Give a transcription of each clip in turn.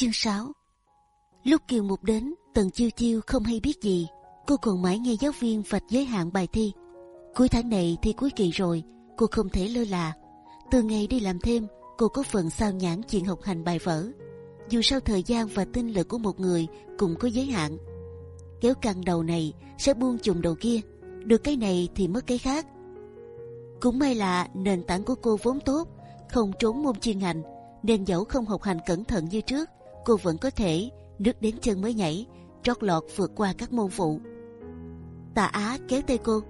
Chương 6 Lúc Kiều Mục đến, Tần Chiêu Chiêu không hay biết gì. Cô còn mãi nghe giáo viên vạch giới hạn bài thi. Cuối tháng này thi cuối kỳ rồi, cô không thể lơ là. Từ ngày đi làm thêm, cô có phần sao nhãn chuyện học hành bài vở. Dù sao thời gian và tinh lực của một người cũng có giới hạn. Kéo căng đầu này sẽ buông chùm đầu kia, được cái này thì mất cái khác. Cũng may là nền tảng của cô vốn tốt, không trốn môn chuyên ngành, nên dẫu không học hành cẩn thận như trước, cô vẫn có thể nước đến chân mới nhảy, trót lọt vượt qua các môn phụ. Tạ Á kéo tay cô.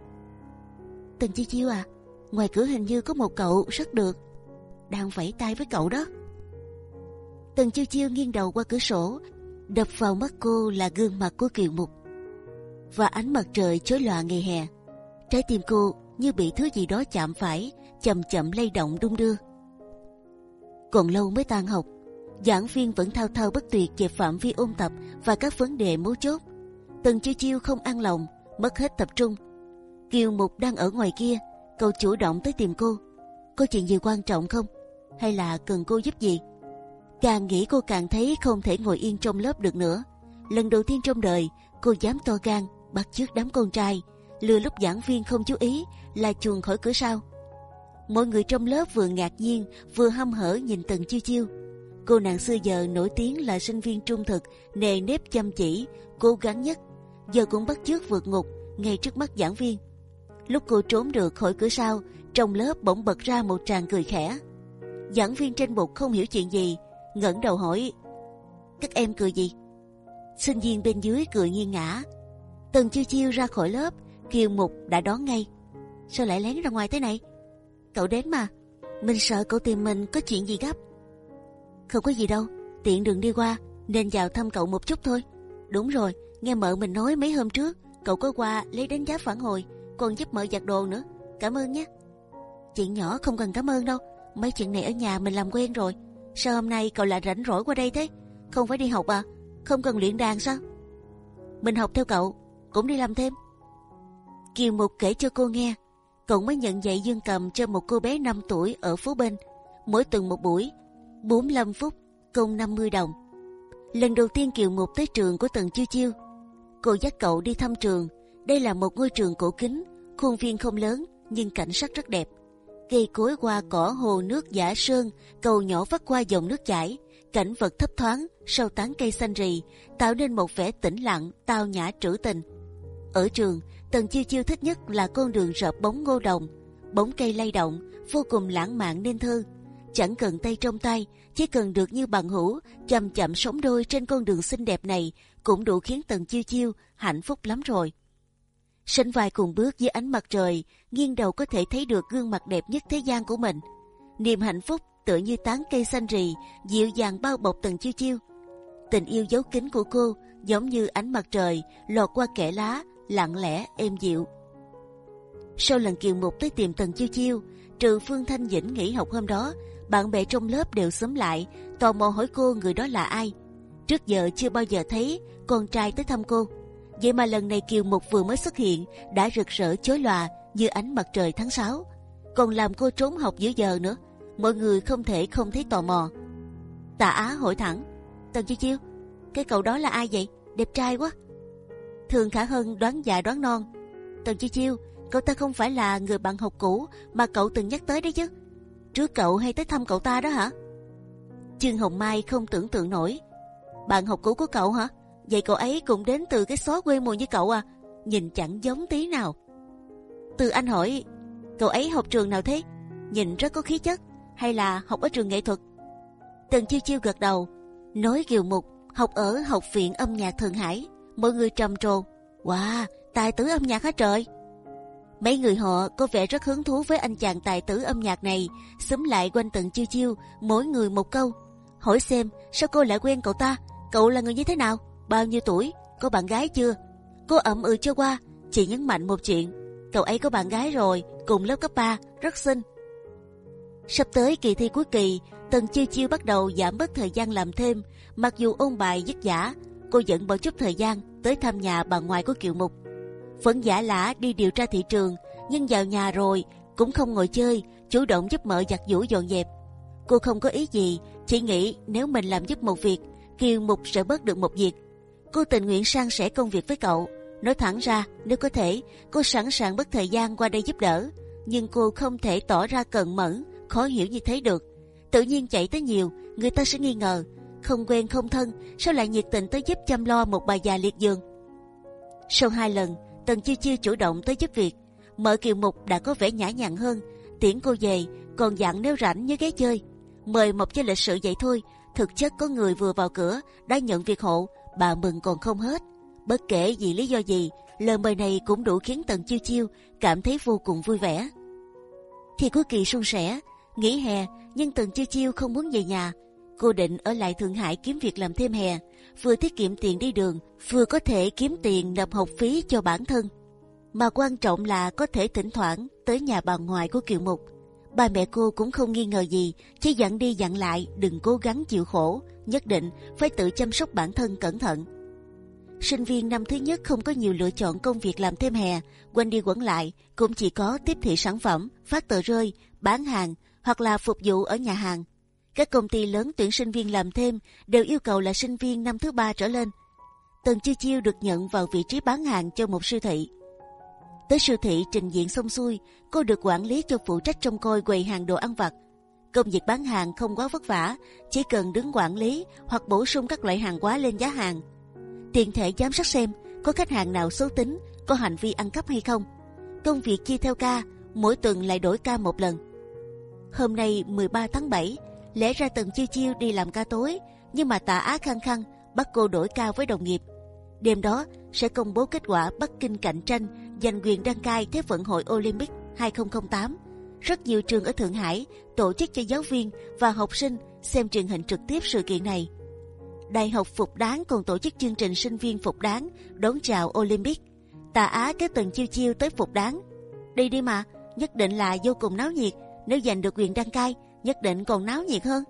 Tần Chi Chiêu à, ngoài cửa hình như có một cậu rất được, đang vẫy tay với cậu đó. Tần Chiêu Chiêu nghiêng đầu qua cửa sổ, đập vào mắt cô là gương mặt của Kiều Mục và ánh mặt trời chói lòa ngày hè. Trái tim cô như bị thứ gì đó chạm phải, chậm chậm lay động đung đưa. Còn lâu mới tan học, giảng viên vẫn thao thao bất tuyệt về phạm vi ôn tập và các vấn đề mấu chốt. Tần chiêu chiêu không an lòng, mất hết tập trung. Kiều Mục đang ở ngoài kia, cậu chủ động tới tìm cô. Có chuyện gì quan trọng không? Hay là cần cô giúp gì? Càng nghĩ cô càng thấy không thể ngồi yên trong lớp được nữa. Lần đầu tiên trong đời, cô dám to gan bắt chước đám con trai, lừa lúc giảng viên không chú ý là chuồn khỏi cửa sau. Mọi người trong lớp vừa ngạc nhiên vừa hăm hở nhìn Tần Chiêu Chiêu. Cô nàng xưa giờ nổi tiếng là sinh viên trung thực, nề nếp chăm chỉ, cố gắng nhất. Giờ cũng bắt chước vượt ngục ngay trước mắt giảng viên. Lúc cô trốn được khỏi cửa sau, trong lớp bỗng bật ra một tràng cười khẽ. Giảng viên trên bục không hiểu chuyện gì, ngẩng đầu hỏi: các em cười gì? Sinh viên bên dưới cười nghiêng ngã. Tần chiêu chiêu ra khỏi lớp, Kiều Mục đã đón ngay. Sao lại lén ra ngoài thế này? Cậu đến mà, mình sợ cậu tìm mình có chuyện gì gấp. Không có gì đâu, tiện đường đi qua nên vào thăm cậu một chút thôi. Đúng rồi, nghe mợ mình nói mấy hôm trước cậu có qua lấy đánh giá phản hồi, còn giúp mợ giặt đồ nữa. Cảm ơn nhé. Chuyện nhỏ không cần cảm ơn đâu, mấy chuyện này ở nhà mình làm quen rồi. Sao hôm nay cậu lại rảnh rỗi qua đây thế? Không phải đi học à? Không cần luyện đàn sao? Mình học theo cậu, cũng đi làm thêm. Kiều Mục kể cho cô nghe, cậu mới nhận dạy dương cầm cho một cô bé 5 tuổi ở phố bên, mỗi tuần một buổi, 45 phút, công 50 đồng. Lần đầu tiên Kiều Ngục tới trường của Tần Chiêu Chiêu, cô dắt cậu đi thăm trường. Đây là một ngôi trường cổ kính, khuôn viên không lớn nhưng cảnh sắc rất đẹp. Cây cối hoa cỏ hồ nước giả sơn, cầu nhỏ vắt qua dòng nước chảy, cảnh vật thấp thoáng sau tán cây xanh rì tạo nên một vẻ tĩnh lặng tao nhã trữ tình ở trường tần chiêu chiêu thích nhất là con đường rợp bóng ngô đồng bóng cây lay động vô cùng lãng mạn nên thơ chẳng cần tay trong tay, chỉ cần được như bằng hữu, chậm chậm sống đôi trên con đường xinh đẹp này cũng đủ khiến tần chiêu chiêu hạnh phúc lắm rồi. Sánh vai cùng bước dưới ánh mặt trời, nghiêng đầu có thể thấy được gương mặt đẹp nhất thế gian của mình. Niềm hạnh phúc tựa như tán cây xanh rì, dịu dàng bao bọc tầng chiêu chiêu. Tình yêu giấu kín của cô giống như ánh mặt trời lọt qua kẽ lá, lặng lẽ, êm dịu. Sau lần kiều mục tới tìm tần chiêu chiêu, trừ phương thanh dĩnh nghỉ học hôm đó bạn bè trong lớp đều xúm lại tò mò hỏi cô người đó là ai trước giờ chưa bao giờ thấy con trai tới thăm cô vậy mà lần này kiều mục vừa mới xuất hiện đã rực rỡ chói lòa như ánh mặt trời tháng 6 còn làm cô trốn học giữa giờ nữa mọi người không thể không thấy tò mò. Tạ Á hỏi thẳng, Tần Chiêu Chiêu, cái cậu đó là ai vậy? Đẹp trai quá. Thường Khả Hân đoán già đoán non. Tần Chiêu Chiêu, cậu ta không phải là người bạn học cũ mà cậu từng nhắc tới đấy chứ? Trước cậu hay tới thăm cậu ta đó hả? Trương Hồng Mai không tưởng tượng nổi. Bạn học cũ của cậu hả? Vậy cậu ấy cũng đến từ cái xó quê mùa như cậu à? Nhìn chẳng giống tí nào. Từ Anh hỏi, cậu ấy học trường nào thế? Nhìn rất có khí chất hay là học ở trường nghệ thuật? Tần chiêu chiêu gật đầu, nói kiều mục học ở học viện âm nhạc thượng hải. Mọi người trầm trồ, wow, tài tử âm nhạc hả trời? Mấy người họ có vẻ rất hứng thú với anh chàng tài tử âm nhạc này, xúm lại quanh tần chiêu chiêu, mỗi người một câu, hỏi xem sao cô lại quen cậu ta? Cậu là người như thế nào? Bao nhiêu tuổi? Có bạn gái chưa? Cô ậm ừ cho qua, chỉ nhấn mạnh một chuyện, cậu ấy có bạn gái rồi, cùng lớp cấp 3, rất xinh, Sắp tới kỳ thi cuối kỳ, Tần Chiêu Chiêu bắt đầu giảm bớt thời gian làm thêm. Mặc dù ôn bài dứt giả, cô vẫn bỏ chút thời gian tới thăm nhà bà ngoại của Kiều Mục. Vẫn giả lả đi điều tra thị trường, nhưng vào nhà rồi cũng không ngồi chơi, chủ động giúp mợ giặt giũ dọn dẹp. Cô không có ý gì, chỉ nghĩ nếu mình làm giúp một việc, Kiều Mục sẽ bớt được một việc. Cô tình nguyện san sẻ công việc với cậu. Nói thẳng ra, nếu có thể, cô sẵn sàng mất thời gian qua đây giúp đỡ. Nhưng cô không thể tỏ ra cần mẫn, khó hiểu như thế được. Tự nhiên chạy tới nhiều, người ta sẽ nghi ngờ. Không quen không thân, sao lại nhiệt tình tới giúp chăm lo một bà già liệt giường? Sau hai lần, Tần Chiêu Chiêu chủ động tới giúp việc. Mở Kiều Mục đã có vẻ nhã nhặn hơn, tiễn cô về, còn dặn nếu rảnh nhớ ghé chơi. Mời một cho lịch sự vậy thôi, thực chất có người vừa vào cửa đã nhận việc hộ, bà mừng còn không hết. Bất kể vì lý do gì, lời mời này cũng đủ khiến Tần Chiêu Chiêu cảm thấy vô cùng vui vẻ. Thì cuối kỳ suôn sẻ, nghỉ hè nhưng Tần Chiêu Chiêu không muốn về nhà. Cô định ở lại Thượng Hải kiếm việc làm thêm hè, vừa tiết kiệm tiền đi đường, vừa có thể kiếm tiền nộp học phí cho bản thân. Mà quan trọng là có thể thỉnh thoảng tới nhà bà ngoại của Kiều Mục. Ba mẹ cô cũng không nghi ngờ gì, chỉ dặn đi dặn lại đừng cố gắng chịu khổ, nhất định phải tự chăm sóc bản thân cẩn thận. Sinh viên năm thứ nhất không có nhiều lựa chọn công việc làm thêm hè, quanh đi quẩn lại cũng chỉ có tiếp thị sản phẩm, phát tờ rơi, bán hàng hoặc là phục vụ ở nhà hàng. Các công ty lớn tuyển sinh viên làm thêm đều yêu cầu là sinh viên năm thứ ba trở lên. Tần Chiêu Chiêu được nhận vào vị trí bán hàng cho một siêu thị. Tới siêu thị trình diện xong xuôi, cô được quản lý cho phụ trách trông coi quầy hàng đồ ăn vặt. Công việc bán hàng không quá vất vả, chỉ cần đứng quản lý hoặc bổ sung các loại hàng hóa lên giá hàng. Tiện thể giám sát xem có khách hàng nào xấu tính, có hành vi ăn cắp hay không. Công việc chia theo ca, mỗi tuần lại đổi ca một lần. Hôm nay 13 tháng 7, lẽ ra Tần Chiêu Chiêu đi làm ca tối, nhưng mà Tạ Á khăng khăng bắt cô đổi ca với đồng nghiệp. Đêm đó sẽ công bố kết quả Bắc Kinh cạnh tranh giành quyền đăng cai Thế vận hội Olympic 2008. Rất nhiều trường ở Thượng Hải tổ chức cho giáo viên và học sinh xem truyền hình trực tiếp sự kiện này. Đại học Phục Đáng còn tổ chức chương trình sinh viên Phục Đáng đón chào Olympic. Tà Á kéo Tần Chiêu Chiêu tới Phục Đáng. Đi đi mà, nhất định là vô cùng náo nhiệt. Nếu giành được quyền đăng cai, nhất định còn náo nhiệt hơn.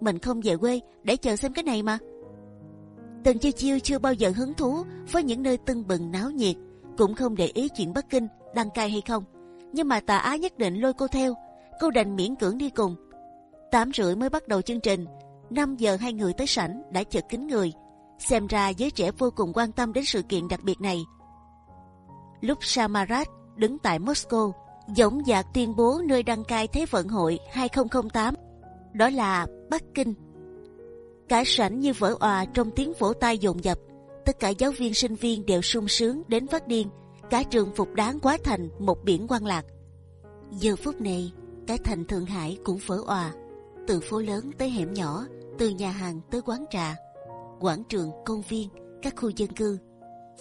Mình không về quê để chờ xem cái này mà. Tần Chiêu Chiêu chưa bao giờ hứng thú với những nơi tưng bừng náo nhiệt, cũng không để ý chuyện Bắc Kinh đăng cai hay không. Nhưng mà Tà Á nhất định lôi cô theo, cô đành miễn cưỡng đi cùng. Tám rưỡi mới bắt đầu chương trình, 5 giờ hai người tới sảnh đã chật kín người. Xem ra giới trẻ vô cùng quan tâm đến sự kiện đặc biệt này. Lúc Samarat đứng tại Moscow, dõng dạc tuyên bố nơi đăng cai Thế vận hội 2008, đó là Bắc Kinh. Cả sảnh như vỡ òa trong tiếng vỗ tay dồn dập. Tất cả giáo viên sinh viên đều sung sướng đến phát điên. Cả trường phục đáng quá thành một biển quan lạc. Giờ phút này, cái thành Thượng Hải cũng vỡ òa. Từ phố lớn tới hẻm nhỏ, từ nhà hàng tới quán trà, quảng trường, công viên, các khu dân cư,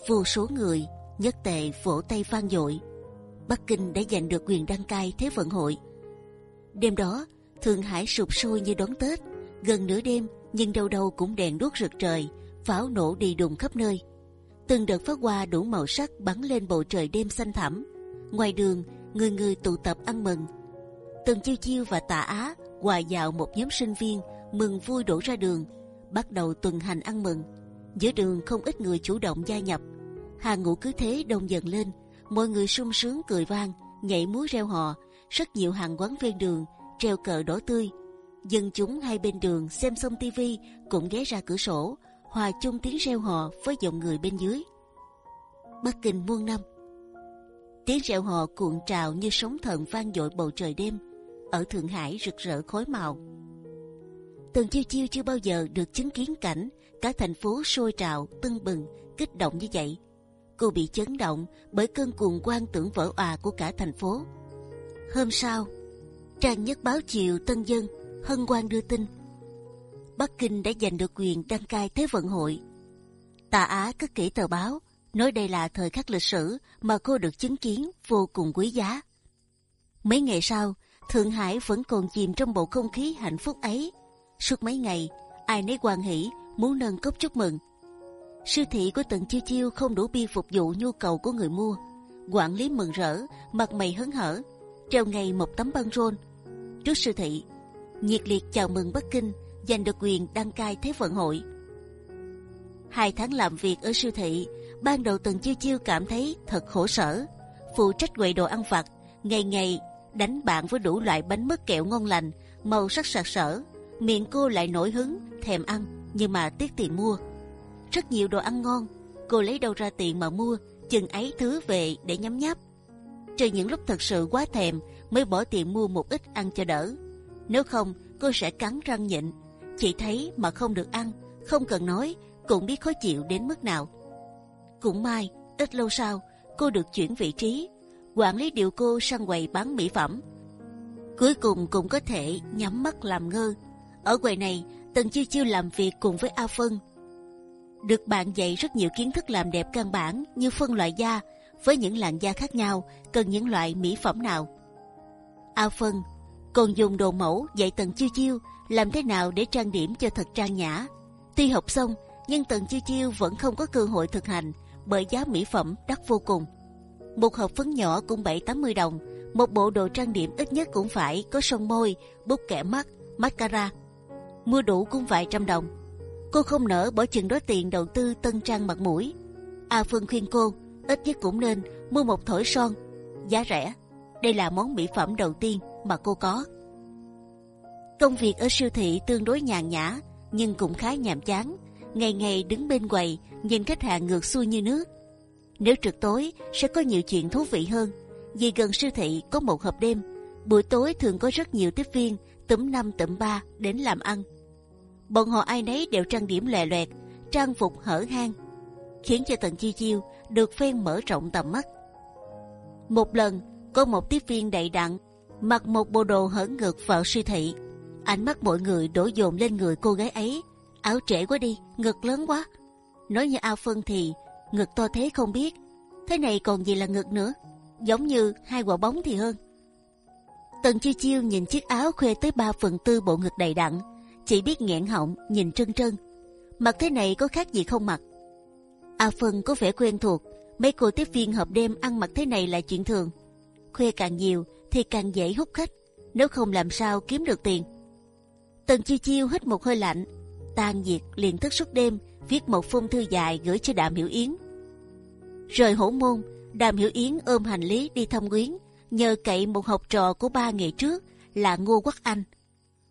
vô số người nhất tề vỗ tay vang dội. Bắc Kinh đã giành được quyền đăng cai Thế vận hội. Đêm đó, Thượng Hải sụp sôi như đón Tết. Gần nửa đêm, nhưng đâu đâu cũng đèn đuốc rực trời, pháo nổ đi đùng khắp nơi. Từng đợt pháo hoa đủ màu sắc bắn lên bầu trời đêm xanh thẳm. Ngoài đường, người người tụ tập ăn mừng. Từng Chiêu Chiêu và Tạ Á hòa vào một nhóm sinh viên mừng vui đổ ra đường, bắt đầu tuần hành ăn mừng. Giữa đường không ít người chủ động gia nhập, hàng ngũ cứ thế đông dần lên, mọi người sung sướng cười vang, nhảy múa reo hò, rất nhiều hàng quán ven đường treo cờ đỏ tươi. Dân chúng hai bên đường xem xong tivi cũng ghé ra cửa sổ, hòa chung tiếng reo hò với dòng người bên dưới. Bắc Kinh muôn năm, tiếng reo hò cuộn trào như sóng thần vang dội bầu trời đêm. Ở Thượng Hải rực rỡ khói màu, Tần chiêu chiêu chưa bao giờ được chứng kiến cảnh cả thành phố sôi trào, tưng bừng, kích động như vậy. Cô bị chấn động bởi cơn cuồng quan tưởng vỡ òa của cả thành phố. Hôm sau, trang nhất báo chiều Tân Dân hân hoan đưa tin Bắc Kinh đã giành được quyền đăng cai Thế vận hội. Tà Á cất kỹ tờ báo, nói đây là thời khắc lịch sử mà cô được chứng kiến vô cùng quý giá. Mấy ngày sau, Thượng Hải vẫn còn chìm trong bầu không khí hạnh phúc ấy. Suốt mấy ngày, ai nấy quan hỷ muốn nâng cốc chúc mừng. Siêu thị của Tần Chiêu Chiêu không đủ bia phục vụ nhu cầu của người mua. Quản lý mừng rỡ, mặt mày hớn hở, treo ngay một tấm băng rôn trước siêu thị, nhiệt liệt chào mừng Bắc Kinh giành được quyền đăng cai Thế vận hội. Hai tháng làm việc ở siêu thị, ban đầu Tần Chiêu Chiêu cảm thấy thật khổ sở. Phụ trách quầy đồ ăn vặt, ngày ngày đánh bạn với đủ loại bánh mứt kẹo ngon lành, màu sắc sặc sỡ, miệng cô lại nổi hứng thèm ăn. nhưng mà tiếc tiền mua. Rất nhiều đồ ăn ngon, cô lấy đâu ra tiền mà mua, chừng ấy thứ về để nhấm nháp. Trừ những lúc thật sự quá thèm mới bỏ tiền mua một ít ăn cho đỡ. Nếu không, cô sẽ cắn răng nhịn. Chỉ thấy mà không được ăn, không cần nói, cũng biết khó chịu đến mức nào. Cũng may, ít lâu sau, cô được chuyển vị trí, quản lý điều cô sang quầy bán mỹ phẩm. Cuối cùng cũng có thể nhắm mắt làm ngơ. Ở quầy này, Tần Chiêu Chiêu làm việc cùng với A Phân. Được bạn dạy rất nhiều kiến thức làm đẹp căn bản như phân loại da, với những làn da khác nhau cần những loại mỹ phẩm nào. A Phân còn dùng đồ mẫu dạy Tần Chiêu Chiêu làm thế nào để trang điểm cho thật trang nhã. Tuy học xong, nhưng Tần Chiêu Chiêu vẫn không có cơ hội thực hành bởi giá mỹ phẩm đắt vô cùng. Một hộp phấn nhỏ cũng bảy tám mươi đồng, một bộ đồ trang điểm ít nhất cũng phải có son môi, bút kẻ mắt, mascara. Mua đủ cũng vài trăm đồng. Cô không nỡ bỏ chừng đó tiền đầu tư tân trang mặt mũi. A Phương khuyên cô ít nhất cũng nên mua một thổi son, giá rẻ. Đây là món mỹ phẩm đầu tiên mà cô có. Công việc ở siêu thị tương đối nhàn nhã, nhưng cũng khá nhàm chán. Ngày ngày đứng bên quầy, nhìn khách hàng ngược xuôi như nước. Nếu trực tối sẽ có nhiều chuyện thú vị hơn. Vì gần siêu thị có một hộp đêm, buổi tối thường có rất nhiều tiếp viên tẩm năm tẩm ba đến làm ăn. Bọn họ ai nấy đều trang điểm lè loẹt, trang phục hở hang, khiến cho Tần chi chiêu được phen mở rộng tầm mắt. Một lần có một tiếp viên đầy đặn mặc một bộ đồ hở ngực vào siêu thị, ánh mắt mọi người đổ dồn lên người cô gái ấy. áo trễ quá đi, ngực lớn quá. Nói như ao phân thì ngực to thế không biết, thế này còn gì là ngực nữa, giống như hai quả bóng thì hơn. Tần chiêu chiêu nhìn chiếc áo khoe tới 3 phần tư bộ ngực đầy đặn, chỉ biết nghẹn họng nhìn trân trân. Mặc thế này có khác gì không mặc? A Phân có vẻ quen thuộc, mấy cô tiếp viên hợp đêm ăn mặc thế này là chuyện thường. Khoe càng nhiều thì càng dễ hút khách, nếu không làm sao kiếm được tiền. Tần chiêu chiêu hít một hơi lạnh, tan việc liền thức suốt đêm viết một phong thư dài gửi cho Đàm Hiểu Yến. Rời hổ môn, Đàm Hiểu Yến ôm hành lý đi thăm quyến, nhờ cậy một học trò của ba ngày trước là Ngô Quốc Anh.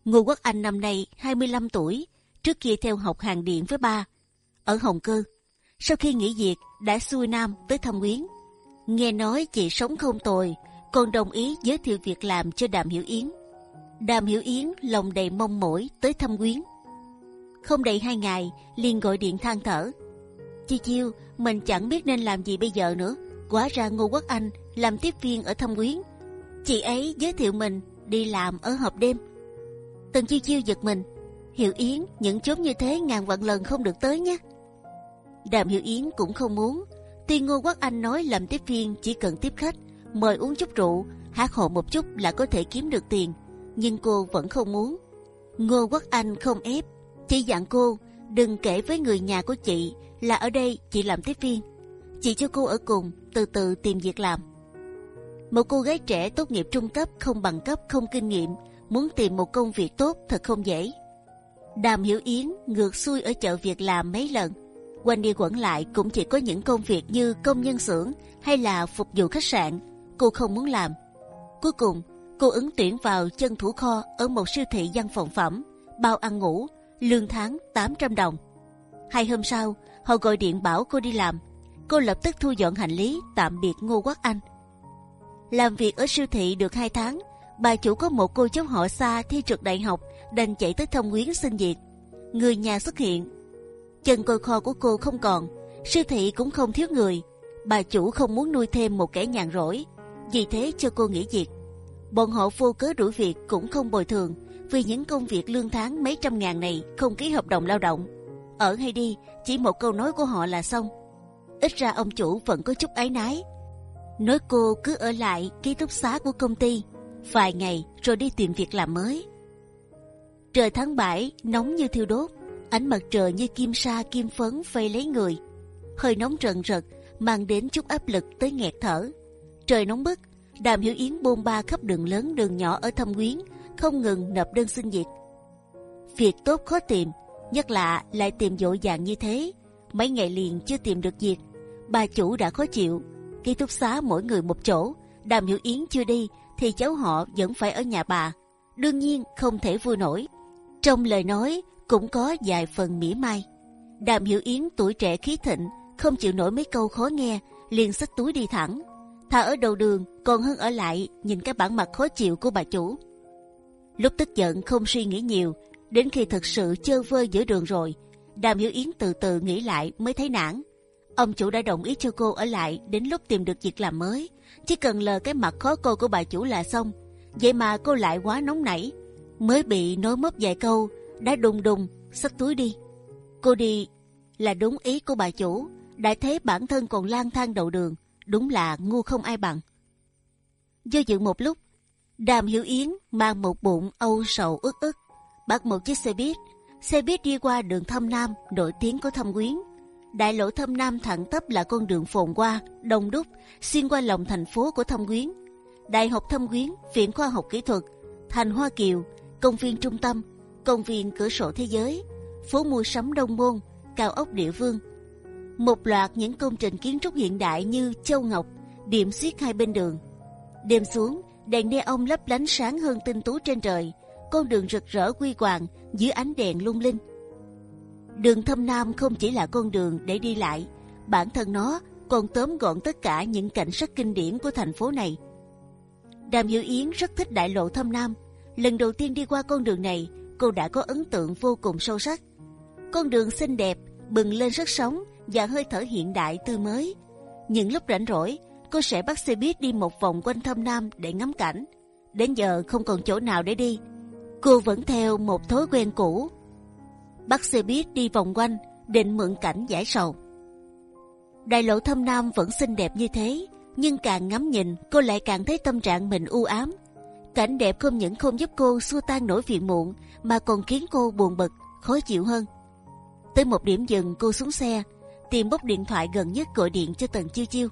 Ngô Quốc Anh năm nay 25 tuổi, trước kia theo học hàng điện với ba ở Hồng Cơ. Sau khi nghỉ việc đã xuôi nam tới thăm quyến. Nghe nói chị sống không tồi, còn đồng ý giới thiệu việc làm cho Đàm Hiểu Yến. Đàm Hiểu Yến lòng đầy mong mỏi tới thăm quyến. Không đầy hai ngày liền gọi điện than thở. Chi chiêu, mình chẳng biết nên làm gì bây giờ nữa. Quá ra Ngô Quốc Anh làm tiếp viên ở thâm quyến. Chị ấy giới thiệu mình đi làm ở hộp đêm. Tần chiêu chiêu giật mình. Hiểu Yến, những chốn như thế ngàn vạn lần không được tới nhé. Đàm Hiểu Yến cũng không muốn. Tuy Ngô Quốc Anh nói làm tiếp viên chỉ cần tiếp khách, mời uống chút rượu, hát hộ một chút là có thể kiếm được tiền, nhưng cô vẫn không muốn. Ngô Quốc Anh không ép, chỉ dặn cô đừng kể với người nhà của chị là ở đây chị làm tiếp viên. Chị cho cô ở cùng, từ từ tìm việc làm. Một cô gái trẻ tốt nghiệp trung cấp không bằng cấp không kinh nghiệm muốn tìm một công việc tốt thật không dễ. Đàm Hiểu Yến ngược xuôi ở chợ việc làm mấy lần, quanh đi quẩn lại cũng chỉ có những công việc như công nhân xưởng hay là phục vụ khách sạn. Cô không muốn làm. Cuối cùng, cô ứng tuyển vào chân thủ kho ở một siêu thị văn phòng phẩm, bao ăn ngủ, lương tháng 800 đồng. Hai hôm sau, họ gọi điện bảo cô đi làm. Cô lập tức thu dọn hành lý tạm biệt Ngô Quốc Anh. Làm việc ở siêu thị được hai tháng, bà chủ có một cô cháu họ xa thi trượt đại học đành chạy tới thông quyến xin việc. Người nhà xuất hiện, chân coi kho của cô không còn, siêu thị cũng không thiếu người. Bà chủ không muốn nuôi thêm một kẻ nhàn rỗi, vì thế cho cô nghỉ việc. Bọn họ vô cớ đuổi việc cũng không bồi thường, vì những công việc lương tháng mấy trăm ngàn này không ký hợp đồng lao động. Ở hay đi, chỉ một câu nói của họ là xong. Ít ra ông chủ vẫn có chút ái nái. Nói cô cứ ở lại ký túc xá của công ty vài ngày rồi đi tìm việc làm mới. Trời tháng 7 nóng như thiêu đốt, ánh mặt trời như kim sa kim phấn phơi lấy người, hơi nóng rần rật mang đến chút áp lực tới nghẹt thở. Trời nóng bức, Đàm Hiểu Yến bôn ba khắp đường lớn đường nhỏ ở Thâm Quyến, không ngừng nộp đơn xin việc. Việc tốt khó tìm, nhất là lại tìm dội dàng như thế. Mấy ngày liền chưa tìm được việc, bà chủ đã khó chịu. Ký túc xá mỗi người một chỗ, Đàm Hiểu Yến chưa đi thì cháu họ vẫn phải ở nhà bà. Đương nhiên không thể vui nổi. Trong lời nói cũng có vài phần mỉa mai. Đàm Hiểu Yến tuổi trẻ khí thịnh, không chịu nổi mấy câu khó nghe, liền xách túi đi thẳng. Thà ở đầu đường còn hơn ở lại nhìn cái bản mặt khó chịu của bà chủ. Lúc tức giận không suy nghĩ nhiều, đến khi thật sự chơ vơi giữa đường rồi, Đàm Hiểu Yến từ từ nghĩ lại mới thấy nản. Ông chủ đã đồng ý cho cô ở lại đến lúc tìm được việc làm mới, chỉ cần lờ cái mặt khó coi của bà chủ là xong. Vậy mà cô lại quá nóng nảy, mới bị nói mấp vài câu đã đùng đùng xách túi đi. Cô đi là đúng ý của bà chủ, đã thế bản thân còn lang thang đầu đường, đúng là ngu không ai bằng. Do dự một lúc, Đàm Hiểu Yến mang một bụng âu sầu ức ức, bắt một chiếc xe buýt. Xe buýt đi qua đường Thâm Nam nổi tiếng của Thâm Quyến. Đại lộ Thâm Nam thẳng tắp là con đường phồn qua, đông đúc, xuyên qua lòng thành phố của Thâm Quyến. Đại học Thâm Quyến, Viện Khoa học Kỹ thuật, Thành Hoa Kiều, công viên trung tâm, công viên cửa sổ thế giới, phố mua sắm Đông Môn, cao ốc địa vương. Một loạt những công trình kiến trúc hiện đại như Châu Ngọc, điểm xuyết hai bên đường. Đêm xuống, đèn neon lấp lánh sáng hơn tinh tú trên trời, con đường rực rỡ quy hoàng dưới ánh đèn lung linh. Đường Thâm Nam không chỉ là con đường để đi lại, bản thân nó còn tóm gọn tất cả những cảnh sắc kinh điển của thành phố này. Đàm Hiểu Yến rất thích đại lộ Thâm Nam. Lần đầu tiên đi qua con đường này, cô đã có ấn tượng vô cùng sâu sắc. Con đường xinh đẹp, bừng lên sức sống và hơi thở hiện đại tươi mới. Những lúc rảnh rỗi, cô sẽ bắt xe buýt đi một vòng quanh thâm nam để ngắm cảnh. Đến giờ không còn chỗ nào để đi, cô vẫn theo một thói quen cũ. Bắt xe buýt đi vòng quanh, định mượn cảnh giải sầu. Đại lộ thâm nam vẫn xinh đẹp như thế, nhưng càng ngắm nhìn, cô lại càng thấy tâm trạng mình u ám. Cảnh đẹp không những không giúp cô xua tan nỗi phiền muộn, mà còn khiến cô buồn bực, khó chịu hơn. Tới một điểm dừng, cô xuống xe, tìm bốc điện thoại gần nhất gọi điện cho Tần Chiêu Chiêu.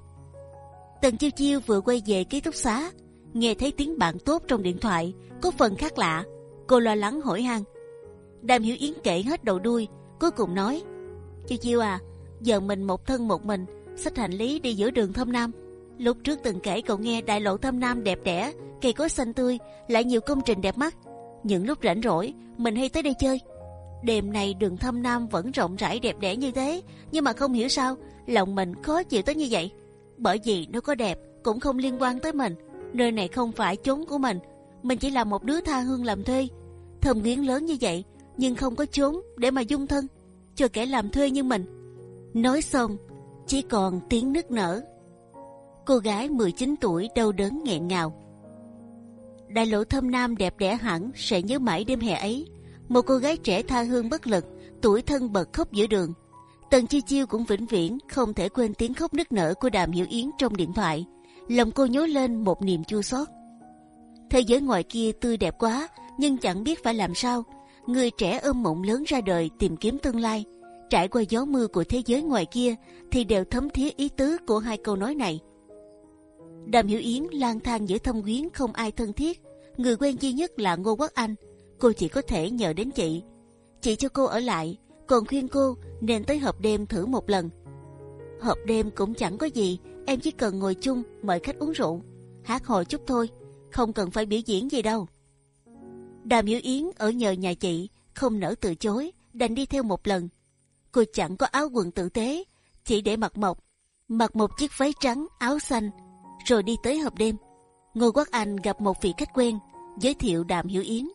Tần Chiêu Chiêu vừa quay về ký túc xá, nghe thấy tiếng bạn tốt trong điện thoại, có phần khác lạ. Cô lo lắng hỏi han. Đàm Hiểu Yến kể hết đầu đuôi, cuối cùng nói: Chiêu Chiêu à, giờ mình một thân một mình, xách hành lý đi giữa đường Thâm Nam. Lúc trước từng kể cậu nghe đại lộ Thâm Nam đẹp đẽ, cây cối xanh tươi, lại nhiều công trình đẹp mắt. Những lúc rảnh rỗi, mình hay tới đây chơi. Đêm này đường Thâm Nam vẫn rộng rãi đẹp đẽ như thế, nhưng mà không hiểu sao lòng mình khó chịu tới như vậy bởi vì nó có đẹp cũng không liên quan tới mình. Nơi này không phải chốn của mình, mình chỉ là một đứa tha hương làm thuê. Thầm nghiến lớn như vậy, nhưng không có chốn để mà dung thân, cho kẻ làm thuê như mình. Nói xong, chỉ còn tiếng nức nở. Cô gái 19 tuổi đau đớn nghẹn ngào. Đại lộ thâm nam đẹp đẽ hẳn sẽ nhớ mãi đêm hè ấy. Một cô gái trẻ tha hương bất lực, tuổi thân bật khóc giữa đường Tần Chi Chiêu cũng vĩnh viễn không thể quên tiếng khóc nức nở của Đàm Hiểu Yến trong điện thoại. Lòng cô nhớ lên một niềm chua xót. Thế giới ngoài kia tươi đẹp quá, nhưng chẳng biết phải làm sao. Người trẻ ôm mộng lớn ra đời tìm kiếm tương lai, trải qua gió mưa của thế giới ngoài kia thì đều thấm thía ý tứ của hai câu nói này. Đàm Hiểu Yến lang thang giữa thâm quyến không ai thân thiết, người quen duy nhất là Ngô Quốc Anh. Cô chỉ có thể nhờ đến chị. Chị cho cô ở lại, còn khuyên cô nên tới hộp đêm thử một lần. Hộp đêm cũng chẳng có gì, em chỉ cần ngồi chung mời khách uống rượu, hát hồi chút thôi, không cần phải biểu diễn gì đâu. Đàm Hiểu Yến ở nhờ nhà chị, không nỡ từ chối, đành đi theo một lần. Cô chẳng có áo quần tử tế, chỉ để mặc mộc, mặc một chiếc váy trắng, áo xanh, rồi đi tới hộp đêm. Ngô Quốc Anh gặp một vị khách quen, giới thiệu Đàm Hiểu Yến.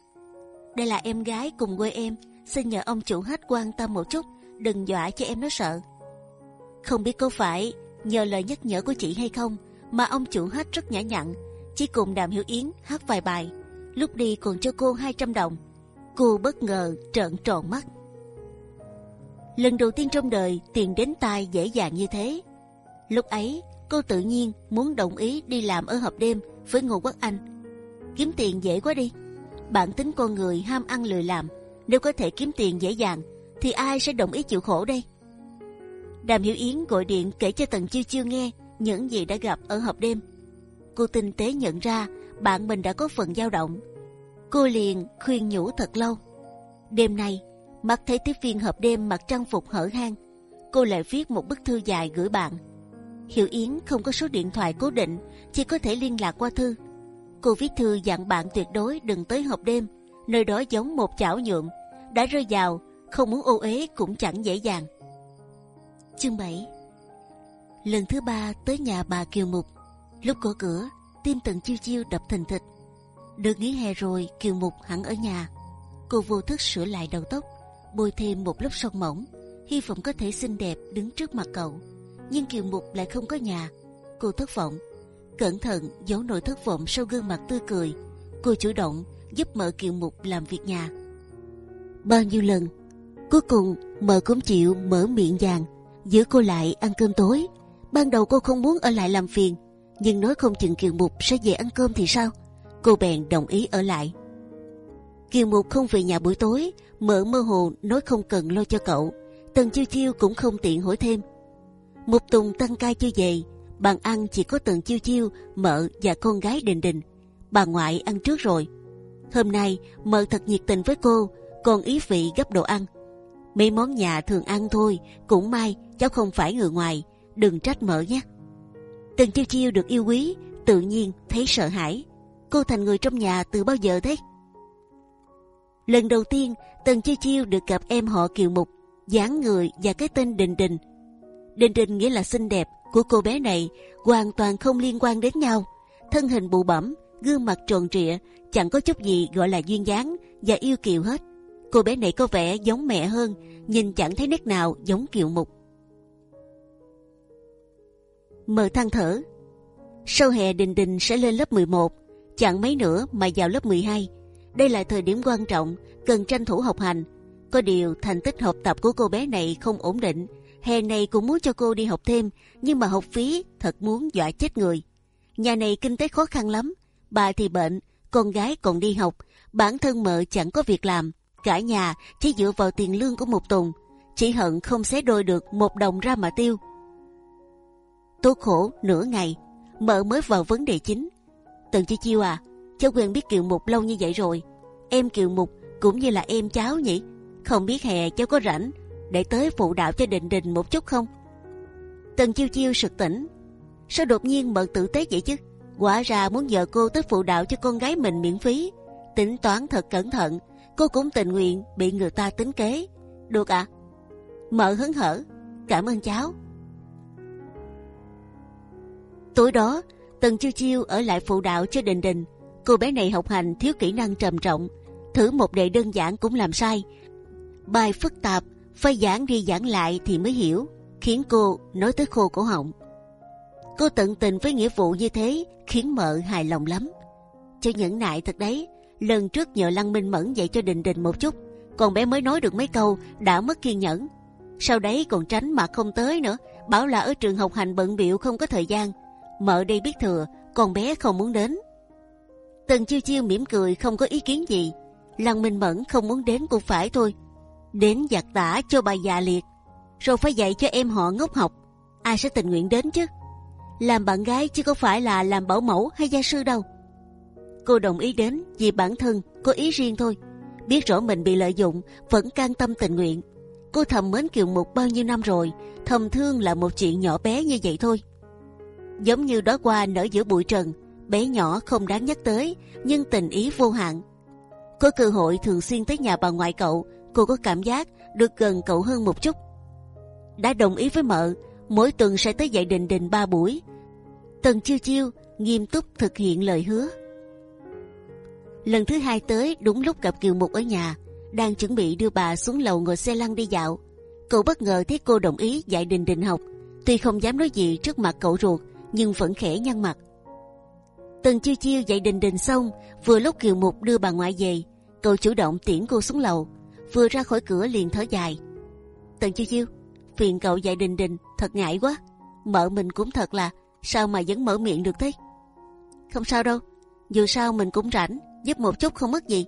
Đây là em gái cùng quê em, xin nhờ ông chủ hết quan tâm một chút, đừng dọa cho em nó sợ. Không biết có phải nhờ lời nhắc nhở của chị hay không, mà ông chủ hết rất nhã nhặn, chỉ cùng Đàm Hiểu Yến hát vài bài, lúc đi còn cho cô 200 đồng. Cô bất ngờ trợn tròn mắt. Lần đầu tiên trong đời tiền đến tay dễ dàng như thế. Lúc ấy cô tự nhiên muốn đồng ý đi làm ở hộp đêm với Ngô Quốc Anh. Kiếm tiền dễ quá đi. Bản tính con người ham ăn lười làm nếu có thể kiếm tiền dễ dàng, thì ai sẽ đồng ý chịu khổ đây? Đàm Hiểu Yến gọi điện kể cho Tần Chiêu Chiêu nghe những gì đã gặp ở hộp đêm. Cô tinh tế nhận ra bạn mình đã có phần dao động. Cô liền khuyên nhủ thật lâu. Đêm nay, mắt thấy tiếp viên hộp đêm mặc trang phục hở hang, cô lại viết một bức thư dài gửi bạn. Hiểu Yến không có số điện thoại cố định, chỉ có thể liên lạc qua thư. Cô viết thư dặn bạn tuyệt đối đừng tới hộp đêm, nơi đó giống một chảo nhuộm đã rơi vào không muốn ô uế cũng chẳng dễ dàng. Chương 7 Lần thứ ba tới nhà bà Kiều Mục, lúc gõ cửa, tim tần chiêu chiêu đập thình thịch. Được nghỉ hè rồi, Kiều Mục hẳn ở nhà. Cô vô thức sửa lại đầu tóc, bôi thêm một lớp son mỏng, hy vọng có thể xinh đẹp đứng trước mặt cậu. Nhưng Kiều Mục lại không có nhà. Cô thất vọng, cẩn thận giấu nỗi thất vọng sau gương mặt tươi cười. Cô chủ động giúp mợ Kiều Mục làm việc nhà. Bao nhiêu lần, cuối cùng mợ cũng chịu mở miệng vàng giữ cô lại ăn cơm tối. Ban đầu cô không muốn ở lại làm phiền, nhưng nói không chừng Kiều Mục sẽ về ăn cơm thì sao? Cô bèn đồng ý ở lại. Kiều Mục không về nhà buổi tối, mợ mơ hồ nói không cần lo cho cậu. Tần Chiêu Chiêu cũng không tiện hỏi thêm. Mục Tùng tăng cai chưa về, bàn ăn chỉ có Tần Chiêu Chiêu, mợ và con gái Đình Đình. Bà ngoại ăn trước rồi. Hôm nay mợ thật nhiệt tình với cô, còn ý vị gấp đồ ăn. Mấy món nhà thường ăn thôi, cũng may cháu không phải người ngoài, đừng trách mợ nhé. Tần Chiêu Chiêu được yêu quý, tự nhiên thấy sợ hãi. Cô thành người trong nhà từ bao giờ thế? Lần đầu tiên Tần Chiêu Chiêu được gặp em họ Kiều Mục, dáng người và cái tên Đình Đình. Đình Đình nghĩa là xinh đẹp của cô bé này hoàn toàn không liên quan đến nhau. Thân hình bụ bẩm, gương mặt tròn trịa, chẳng có chút gì gọi là duyên dáng và yêu kiều hết. Cô bé này có vẻ giống mẹ hơn, nhìn chẳng thấy nét nào giống Kiều Mục. Mờ than thở. Sau hè Đình Đình sẽ lên lớp 11, chẳng mấy nữa mà vào lớp 12. Đây là thời điểm quan trọng, cần tranh thủ học hành. Có điều thành tích học tập của cô bé này không ổn định. Hè này cũng muốn cho cô đi học thêm, nhưng mà học phí thật muốn dọa chết người. Nhà này kinh tế khó khăn lắm, bà thì bệnh, con gái còn đi học, bản thân mợ chẳng có việc làm, cả nhà chỉ dựa vào tiền lương của một Tùng, chỉ hận không xé đôi được một đồng ra mà tiêu. Tố khổ nửa ngày, mợ mới vào vấn đề chính. Tần Chi Chiêu à, cháu quen biết Kiều Mục lâu như vậy rồi, em Kiều Mục cũng như là em cháu nhỉ? Không biết hè cháu có rảnh để tới phụ đạo cho Định Đình một chút không? Tần Chiêu Chiêu sực tỉnh, sao đột nhiên mợ tử tế vậy chứ? Quả ra muốn vợ cô tới phụ đạo cho con gái mình miễn phí, tính toán thật cẩn thận, cô cũng tình nguyện bị người ta tính kế. Được ạ? À? Mợ hứng hở, cảm ơn cháu. Tối đó, Tần Chiêu Chiêu ở lại phụ đạo cho Đình Đình. Cô bé này học hành thiếu kỹ năng trầm trọng, thử một đề đơn giản cũng làm sai. Bài phức tạp, phải giảng đi giảng lại thì mới hiểu, khiến cô nói tới khô cổ họng. Cô tận tình với nghĩa vụ như thế khiến mợ hài lòng lắm. Cho nhẫn nại thật đấy, lần trước nhờ Lăng Minh Mẫn dạy cho Đình Đình một chút, còn bé mới nói được mấy câu đã mất kiên nhẫn. Sau đấy còn tránh mà không tới nữa, bảo là ở trường học hành bận biệu không có thời gian. Mợ đây biết thừa, con bé không muốn đến. Tần chiêu chiêu mỉm cười không có ý kiến gì. Lăng Minh Mẫn không muốn đến cũng phải thôi. Đến giặt tả cho bà già liệt, rồi phải dạy cho em họ ngốc học. Ai sẽ tình nguyện đến chứ? Làm bạn gái chứ có phải là làm bảo mẫu hay gia sư đâu. Cô đồng ý đến vì bản thân có ý riêng thôi. Biết rõ mình bị lợi dụng, vẫn can tâm tình nguyện. Cô thầm mến Kiều Mục bao nhiêu năm rồi, thầm thương là một chuyện nhỏ bé như vậy thôi. Giống như đó qua nở giữa bụi trần, bé nhỏ không đáng nhắc tới, nhưng tình ý vô hạn. Có cơ hội thường xuyên tới nhà bà ngoại cậu, cô có cảm giác được gần cậu hơn một chút. Đã đồng ý với mợ, mỗi tuần sẽ tới dạy đình đình ba buổi. Tần chiêu chiêu nghiêm túc thực hiện lời hứa. Lần thứ hai tới đúng lúc gặp Kiều Mục ở nhà, đang chuẩn bị đưa bà xuống lầu ngồi xe lăn đi dạo. Cậu bất ngờ thấy cô đồng ý dạy đình đình học, tuy không dám nói gì trước mặt cậu ruột, nhưng vẫn khẽ nhăn mặt. Tần chiêu chiêu dạy đình đình xong, vừa lúc Kiều Mục đưa bà ngoại về, cậu chủ động tiễn cô xuống lầu, vừa ra khỏi cửa liền thở dài. Tần chiêu chiêu, phiền cậu dạy đình đình, thật ngại quá. Mợ mình cũng thật là, sao mà vẫn mở miệng được thế? Không sao đâu, dù sao mình cũng rảnh, giúp một chút không mất gì.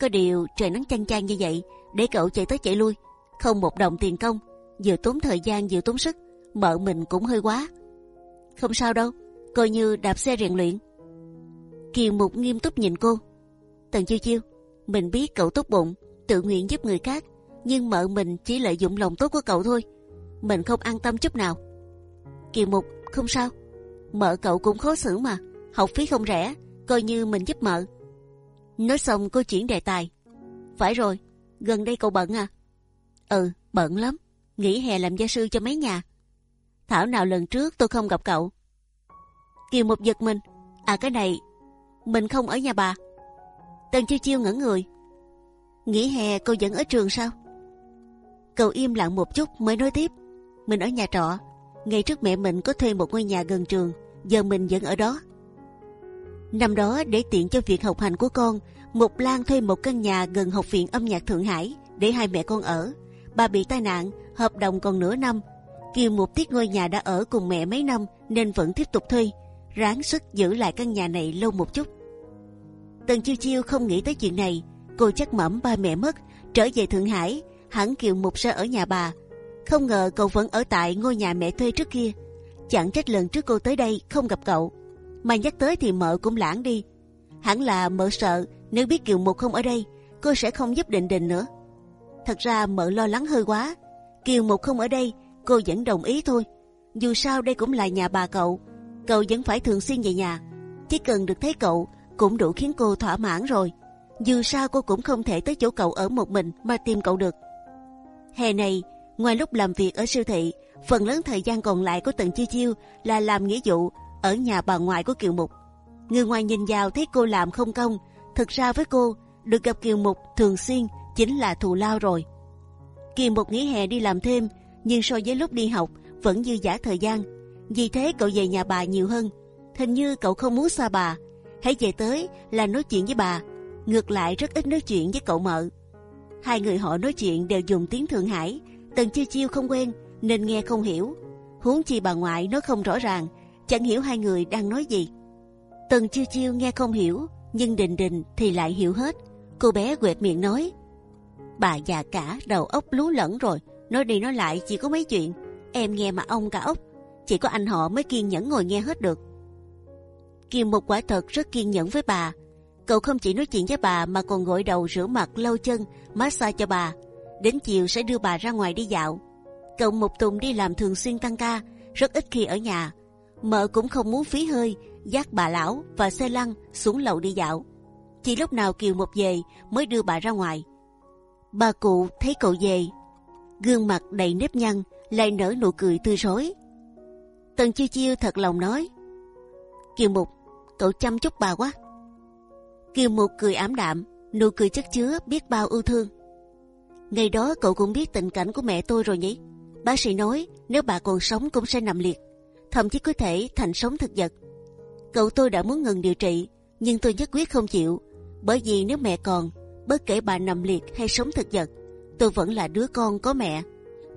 Có điều trời nắng chang chang như vậy, để cậu chạy tới chạy lui, không một đồng tiền công, vừa tốn thời gian vừa tốn sức, mợ mình cũng hơi quá. Không sao đâu, coi như đạp xe rèn luyện. Kiều Mục nghiêm túc nhìn cô. Tần chiêu chiêu, mình biết cậu tốt bụng, tự nguyện giúp người khác, nhưng mợ mình chỉ lợi dụng lòng tốt của cậu thôi. Mình không an tâm chút nào. Kiều Mục, không sao. Mợ cậu cũng khó xử mà, học phí không rẻ, coi như mình giúp mợ. Nói xong cô chuyển đề tài. Phải rồi, gần đây cậu bận à? Ừ, bận lắm. Nghỉ hè làm gia sư cho mấy nhà. Thảo nào lần trước tôi không gặp cậu. Kiều một giật mình. À cái này, mình không ở nhà bà. Tần chiêu chiêu ngẩn người. Nghỉ hè cô vẫn ở trường sao? Cậu im lặng một chút mới nói tiếp. Mình ở nhà trọ. Ngày trước mẹ mình có thuê một ngôi nhà gần trường. Giờ mình vẫn ở đó. Năm đó để tiện cho việc học hành của con, Mục Lan thuê một căn nhà gần học viện âm nhạc Thượng Hải để hai mẹ con ở. Bà bị tai nạn, hợp đồng còn nửa năm. Kiều Mục tiếc ngôi nhà đã ở cùng mẹ mấy năm nên vẫn tiếp tục thuê, ráng sức giữ lại căn nhà này lâu một chút. Tần Chiêu Chiêu không nghĩ tới chuyện này, cô chắc mẩm ba mẹ mất, trở về Thượng Hải, hẳn Kiều Mục sẽ ở nhà bà. Không ngờ cậu vẫn ở tại ngôi nhà mẹ thuê trước kia. Chẳng trách lần trước cô tới đây không gặp cậu, mà nhắc tới thì mợ cũng lãng đi. Hẳn là mợ sợ nếu biết Kiều Mục không ở đây, cô sẽ không giúp Định Định nữa. Thật ra mợ lo lắng hơi quá. Kiều Mục không ở đây, cô vẫn đồng ý thôi. Dù sao đây cũng là nhà bà cậu, cậu vẫn phải thường xuyên về nhà. Chỉ cần được thấy cậu cũng đủ khiến cô thỏa mãn rồi. Dù sao cô cũng không thể tới chỗ cậu ở một mình mà tìm cậu được. Hè này, ngoài lúc làm việc ở siêu thị, phần lớn thời gian còn lại của Tần Chiêu Chiêu là làm nghĩa vụ ở nhà bà ngoại của Kiều Mục. Người ngoài nhìn vào thấy cô làm không công, thực ra với cô được gặp Kiều Mục thường xuyên chính là thù lao rồi. Kiều Mục nghỉ hè đi làm thêm, nhưng so với lúc đi học vẫn dư giả thời gian. Vì thế cậu về nhà bà nhiều hơn. Hình như cậu không muốn xa bà, hãy về tới là nói chuyện với bà. Ngược lại rất ít nói chuyện với cậu mợ. Hai người họ nói chuyện đều dùng tiếng Thượng Hải, Tần Chiêu Chiêu không quen nên nghe không hiểu. Huống chi bà ngoại nói không rõ ràng, chẳng hiểu hai người đang nói gì. Tần Chiêu Chiêu nghe không hiểu, nhưng Đình Đình thì lại hiểu hết. Cô bé quẹt miệng nói: bà già cả đầu óc lú lẫn rồi, nói đi nói lại chỉ có mấy chuyện. Em nghe mà ông cả ốc, chỉ có anh họ mới kiên nhẫn ngồi nghe hết được. Kiều một quả thật rất kiên nhẫn với bà. Cậu không chỉ nói chuyện với bà mà còn gội đầu rửa mặt lau chân, massage cho bà. Đến chiều sẽ đưa bà ra ngoài đi dạo. Cậu một Tùng đi làm thường xuyên tăng ca, rất ít khi ở nhà. Mợ cũng không muốn phí hơi, dắt bà lão và xe lăn xuống lầu đi dạo. Chỉ lúc nào Kiều một về mới đưa bà ra ngoài. Bà cụ thấy cậu về, gương mặt đầy nếp nhăn, lại nở nụ cười tươi rói. Tần chiêu chiêu thật lòng nói, Kiều Mục, cậu chăm chút bà quá. Kiều Mục cười ảm đạm, nụ cười chất chứa biết bao ưu thương. Ngày đó cậu cũng biết tình cảnh của mẹ tôi rồi nhỉ? Bác sĩ nói nếu bà còn sống cũng sẽ nằm liệt, thậm chí có thể thành sống thực vật. Cậu tôi đã muốn ngừng điều trị, nhưng tôi nhất quyết không chịu, bởi vì nếu mẹ còn, bất kể bà nằm liệt hay sống thực vật, tôi vẫn là đứa con có mẹ.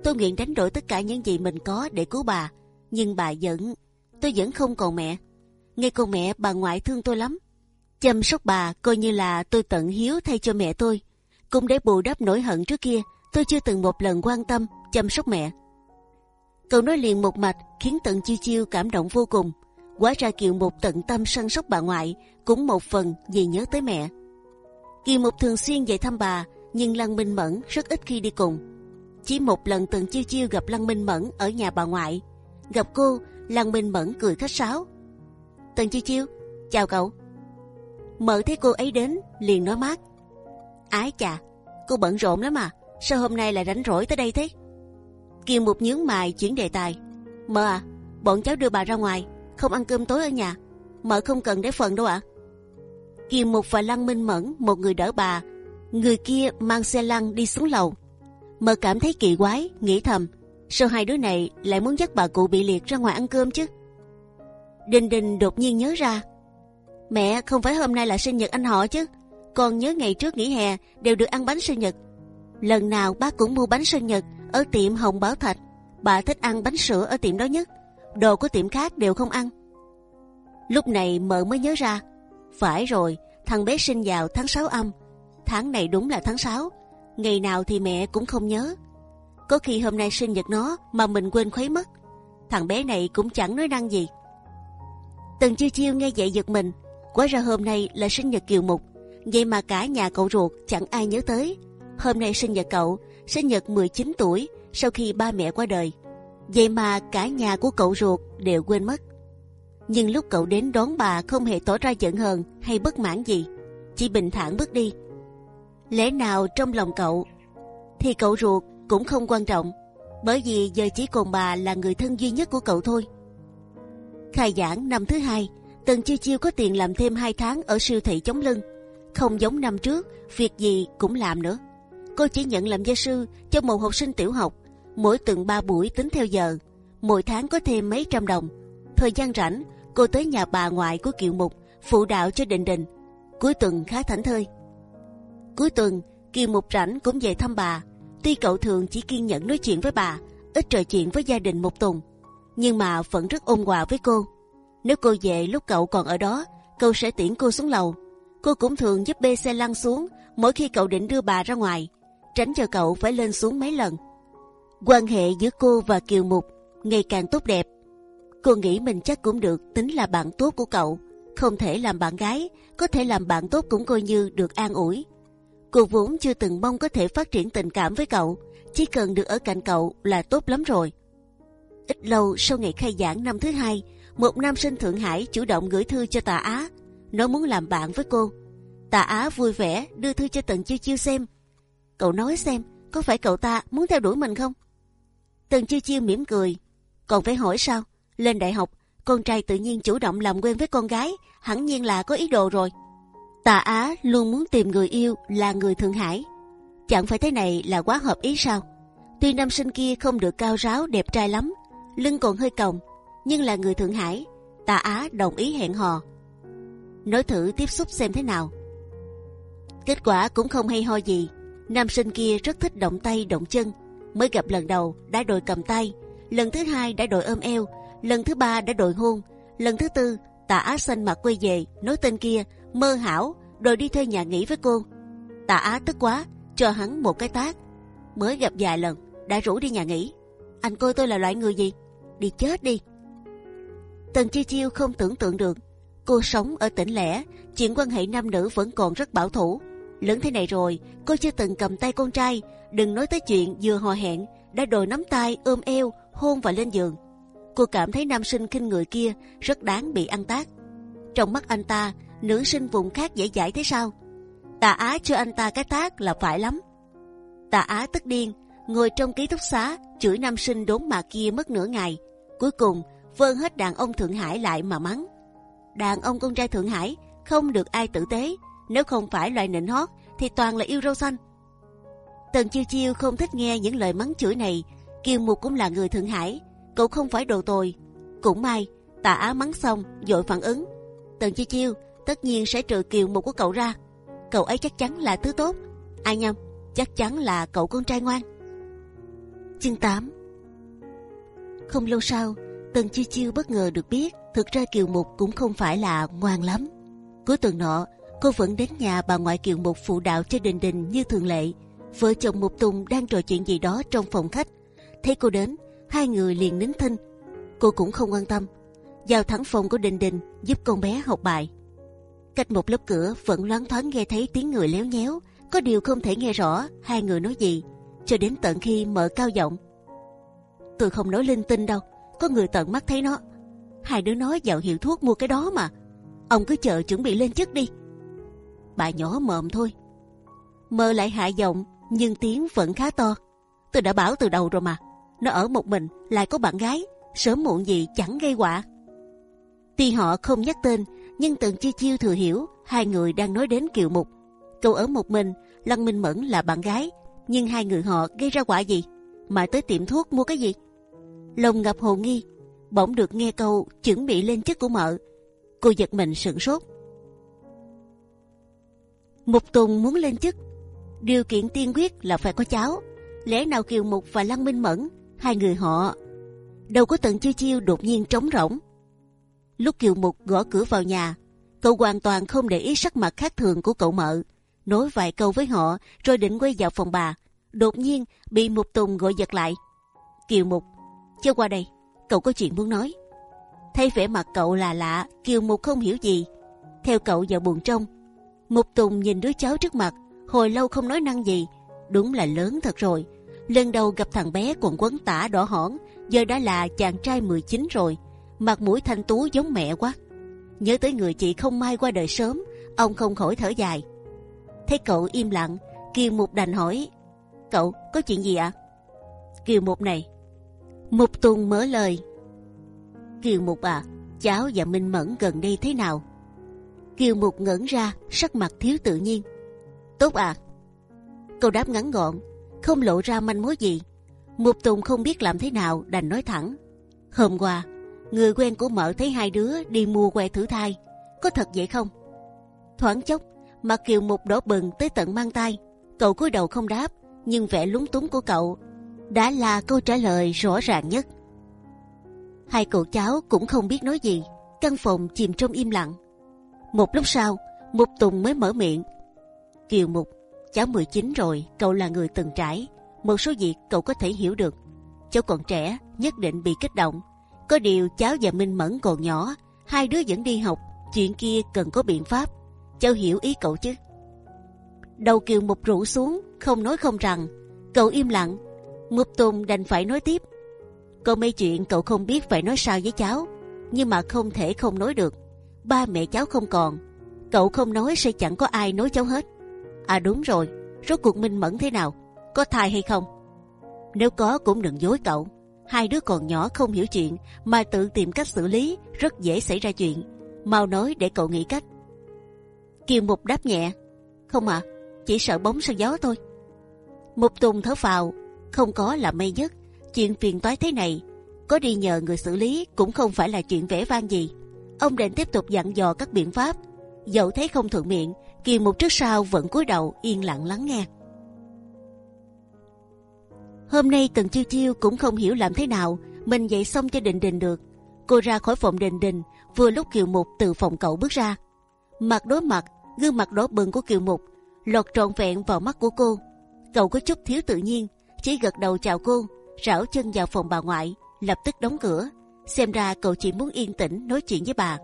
Tôi nguyện đánh đổi tất cả những gì mình có để cứu bà, nhưng bà vẫn, tôi vẫn không còn mẹ. Nghe con mẹ bà ngoại thương tôi lắm, chăm sóc bà coi như là tôi tận hiếu thay cho mẹ tôi, cũng để bù đắp nỗi hận trước kia tôi chưa từng một lần quan tâm chăm sóc mẹ. Cậu nói liền một mạch khiến tận chiêu chiêu cảm động vô cùng. Quá ra kiều một tận tâm săn sóc bà ngoại cũng một phần vì nhớ tới mẹ. Kiều Mục thường xuyên về thăm bà, nhưng Lăng Minh Mẫn rất ít khi đi cùng. Chỉ một lần Tần Chiêu Chiêu gặp Lăng Minh Mẫn ở nhà bà ngoại. Gặp cô, Lăng Minh Mẫn cười khách sáo. Tần Chiêu Chiêu, chào cậu. Mở thấy cô ấy đến, liền nói mát. Ái chà, cô bận rộn lắm mà, sao hôm nay lại rảnh rỗi tới đây thế? Kiều Mục nhướng mày chuyển đề tài. Mợ à, bọn cháu đưa bà ra ngoài, không ăn cơm tối ở nhà. Mợ không cần để phần đâu ạ. À? Kiều Mục và Lăng Minh Mẫn một người đỡ bà, người kia mang xe lăn đi xuống lầu. Mợ cảm thấy kỳ quái, nghĩ thầm, sao hai đứa này lại muốn dắt bà cụ bị liệt ra ngoài ăn cơm chứ? Đình Đình đột nhiên nhớ ra, mẹ không phải hôm nay là sinh nhật anh họ chứ? Còn nhớ ngày trước nghỉ hè đều được ăn bánh sinh nhật. Lần nào bác cũng mua bánh sinh nhật ở tiệm Hồng Bảo Thạch. Bà thích ăn bánh sữa ở tiệm đó nhất, đồ của tiệm khác đều không ăn. Lúc này mợ mới nhớ ra, phải rồi, thằng bé sinh vào tháng 6 âm. Tháng này đúng là tháng 6. Ngày nào thì mẹ cũng không nhớ. Có khi hôm nay sinh nhật nó mà mình quên khuấy mất. Thằng bé này cũng chẳng nói năng gì. Tần chiêu chiêu nghe vậy giật mình. Quá ra hôm nay là sinh nhật Kiều Mục. Vậy mà cả nhà cậu ruột chẳng ai nhớ tới. Hôm nay sinh nhật cậu, sinh nhật 19 tuổi sau khi ba mẹ qua đời. Vậy mà cả nhà của cậu ruột đều quên mất nhưng lúc cậu đến đón bà không hề tỏ ra giận hờn hay bất mãn gì, chỉ bình thản bước đi lẽ nào trong lòng cậu thì cậu ruột cũng không quan trọng, bởi vì giờ chỉ còn bà là người thân duy nhất của cậu thôi. Khai giảng năm thứ hai, Tần Chiêu Chiêu có tiền làm thêm 2 tháng ở siêu thị chống lưng, không giống năm trước, việc gì cũng làm nữa. Cô chỉ nhận làm gia sư cho một học sinh tiểu học, mỗi tuần 3 buổi tính theo giờ, mỗi tháng có thêm mấy trăm đồng. Thời gian rảnh, cô tới nhà bà ngoại của Kiều Mục phụ đạo cho Định Đình, Cuối tuần khá thảnh thơi. Cuối tuần, Kiều Mục rảnh cũng về thăm bà. Tuy cậu thường chỉ kiên nhẫn nói chuyện với bà, ít trò chuyện với gia đình Mục Tùng, nhưng mà vẫn rất ôn hòa với cô. Nếu cô về lúc cậu còn ở đó, cậu sẽ tiễn cô xuống lầu. Cô cũng thường giúp bê xe lăn xuống mỗi khi cậu định đưa bà ra ngoài, tránh cho cậu phải lên xuống mấy lần. Quan hệ giữa cô và Kiều Mục ngày càng tốt đẹp. Cô nghĩ mình chắc cũng được tính là bạn tốt của cậu, không thể làm bạn gái, có thể làm bạn tốt cũng coi như được an ủi. Cô vốn chưa từng mong có thể phát triển tình cảm với cậu, chỉ cần được ở cạnh cậu là tốt lắm rồi. Ít lâu sau ngày khai giảng năm thứ hai, một nam sinh Thượng Hải chủ động gửi thư cho Tạ Á, nói muốn làm bạn với cô. Tạ Á vui vẻ đưa thư cho Tần Chiêu Chiêu xem. Cậu nói xem, có phải cậu ta muốn theo đuổi mình không? Tần Chiêu Chiêu mỉm cười. Còn phải hỏi sao? Lên đại học, con trai tự nhiên chủ động làm quen với con gái, hẳn nhiên là có ý đồ rồi. Tạ Á luôn muốn tìm người yêu là người Thượng Hải. Chẳng phải thế này là quá hợp ý sao? Tuy nam sinh kia không được cao ráo đẹp trai lắm, lưng còn hơi còng, nhưng là người Thượng Hải. Tạ Á đồng ý hẹn hò. Nói thử tiếp xúc xem thế nào. Kết quả cũng không hay ho gì. Nam sinh kia rất thích động tay động chân. Mới gặp lần đầu đã đội cầm tay, lần thứ hai đã đội ôm eo, lần thứ ba đã đội hôn, lần thứ tư Tạ Á xanh mặt quay về nói tên kia mơ hảo rồi đi thuê nhà nghỉ với cô. Tạ Á tức quá cho hắn một cái tát. Mới gặp vài lần đã rủ đi nhà nghỉ. Anh coi tôi là loại người gì? Đi chết đi. Tần Chi Chiêu không tưởng tượng được cô sống ở tỉnh lẻ, chuyện quan hệ nam nữ vẫn còn rất bảo thủ. Lớn thế này rồi, cô chưa từng cầm tay con trai, đừng nói tới chuyện vừa hò hẹn đã đòi nắm tay ôm eo hôn và lên giường. Cô cảm thấy nam sinh khinh người kia rất đáng bị ăn tát. Trong mắt anh ta, nữ sinh vùng khác dễ dãi thế sao? tà Á cho anh ta cái tác là phải lắm. tà Á tức điên, ngồi trong ký túc xá chửi nam sinh đốn mà kia mất nửa ngày. Cuối cùng vơn hết đàn ông Thượng Hải lại mà mắng. Đàn ông con trai Thượng Hải không được ai tử tế, nếu không phải loại nịnh hót thì toàn là yêu râu xanh. Tần chiêu chiêu không thích nghe những lời mắng chửi này. Kiều Mục cũng là người Thượng Hải, cậu không phải đồ tồi. Cũng may, tà Á mắng xong, dội phản ứng. Tần chiêu chiêu tất nhiên sẽ trừ Kiều Mục của cậu ra. Cậu ấy chắc chắn là thứ tốt. Ai nhầm, chắc chắn là cậu con trai ngoan. Chương 8 Không lâu sau, Tần chiêu chiêu bất ngờ được biết thực ra Kiều Mục cũng không phải là ngoan lắm. Cuối tuần nọ, cô vẫn đến nhà bà ngoại Kiều Mục phụ đạo cho Đình Đình như thường lệ. Vợ chồng Mục Tùng đang trò chuyện gì đó trong phòng khách. Thấy cô đến, hai người liền nín thinh. Cô cũng không quan tâm, vào thẳng phòng của Đình Đình giúp con bé học bài. Cách một lớp cửa vẫn loáng thoáng nghe thấy tiếng người léo nhéo, có điều không thể nghe rõ hai người nói gì, cho đến tận khi mở cao giọng. Tôi không nói linh tinh đâu, có người tận mắt thấy nó. Hai đứa nói vào hiệu thuốc mua cái đó mà. Ông cứ chờ chuẩn bị lên chức đi. Bà nhỏ mồm thôi. Mơ lại hạ giọng nhưng tiếng vẫn khá to. Tôi đã bảo từ đầu rồi mà. Nó ở một mình lại có bạn gái, sớm muộn gì chẳng gây họa. Tuy họ không nhắc tên, nhưng từng chi chiêu thừa hiểu hai người đang nói đến kiều mục. Cậu ở một mình, Lăng Minh Mẫn là bạn gái, nhưng hai người họ gây ra quả gì? Mà tới tiệm thuốc mua cái gì? Lòng ngập hồ nghi, bỗng được nghe câu chuẩn bị lên chức của mợ. Cô giật mình sửng sốt. Mục Tùng muốn lên chức, điều kiện tiên quyết là phải có cháu. Lẽ nào Kiều Mục và Lăng Minh Mẫn, hai người họ, đâu có tận chiêu chiêu đột nhiên trống rỗng. Lúc Kiều Mục gõ cửa vào nhà, cậu hoàn toàn không để ý sắc mặt khác thường của cậu mợ, nói vài câu với họ rồi định quay vào phòng bà. Đột nhiên bị Mục Tùng gọi giật lại. Kiều Mục, cho qua đây, cậu có chuyện muốn nói. Thấy vẻ mặt cậu là lạ, Kiều Mục không hiểu gì. Theo cậu vào buồng trong, Mục Tùng nhìn đứa cháu trước mặt, hồi lâu không nói năng gì. Đúng là lớn thật rồi. Lần đầu gặp thằng bé còn quấn tả đỏ hỏn, giờ đã là chàng trai 19 rồi. Mặt mũi thanh tú giống mẹ quá. Nhớ tới người chị không may qua đời sớm, ông không khỏi thở dài. Thấy cậu im lặng, Kiều Mục đành hỏi, cậu có chuyện gì ạ? À? Kiều Mục này. Mục Tùng mở lời. Kiều Mục à, cháu và Minh Mẫn gần đây thế nào? Kiều Mục ngẩn ra, sắc mặt thiếu tự nhiên. Tốt à? Câu đáp ngắn gọn, không lộ ra manh mối gì. Mục Tùng không biết làm thế nào, đành nói thẳng. Hôm qua, người quen của mợ thấy hai đứa đi mua que thử thai, có thật vậy không? Thoáng chốc, mặt Kiều Mục đỏ bừng tới tận mang tay. Cậu cúi đầu không đáp, nhưng vẻ lúng túng của cậu đã là câu trả lời rõ ràng nhất. Hai cậu cháu cũng không biết nói gì, căn phòng chìm trong im lặng. Một lúc sau, Mục Tùng mới mở miệng. Kiều Mục, cháu 19 rồi, cậu là người từng trải, một số việc cậu có thể hiểu được. Cháu còn trẻ, nhất định bị kích động. Có điều cháu và Minh Mẫn còn nhỏ, hai đứa vẫn đi học, chuyện kia cần có biện pháp. Cháu hiểu ý cậu chứ? Đầu Kiều Mục rủ xuống, không nói không rằng. Cậu im lặng. Mục Tùng đành phải nói tiếp. Có mấy chuyện cậu không biết phải nói sao với cháu, nhưng mà không thể không nói được. Ba mẹ cháu không còn, cậu không nói sẽ chẳng có ai nói cháu hết. À đúng rồi, rốt cuộc Minh Mẫn thế nào? Có thai hay không? Nếu có cũng đừng dối cậu. Hai đứa còn nhỏ không hiểu chuyện mà tự tìm cách xử lý rất dễ xảy ra chuyện. Mau nói để cậu nghĩ cách. Kiều Mục đáp nhẹ. Không ạ, à, chỉ sợ bóng sau gió thôi. Mục Tùng thở phào, không có là may nhất. Chuyện phiền toái thế này, có đi nhờ người xử lý cũng không phải là chuyện vẻ vang gì. Ông định tiếp tục dặn dò các biện pháp. Dẫu thấy không thuận miệng, Kiều Mục trước sau vẫn cúi đầu yên lặng lắng nghe. Hôm nay Tần Chiêu Chiêu cũng không hiểu làm thế nào mình dậy xong cho Đình Đình được. Cô ra khỏi phòng Đình Đình vừa lúc Kiều Mục từ phòng cậu bước ra. Mặt đối mặt, gương mặt đỏ bừng của Kiều Mục lọt trọn vẹn vào mắt của cô. Cậu có chút thiếu tự nhiên, chỉ gật đầu chào cô, rảo chân vào phòng bà ngoại, lập tức đóng cửa. Xem ra cậu chỉ muốn yên tĩnh nói chuyện với bà.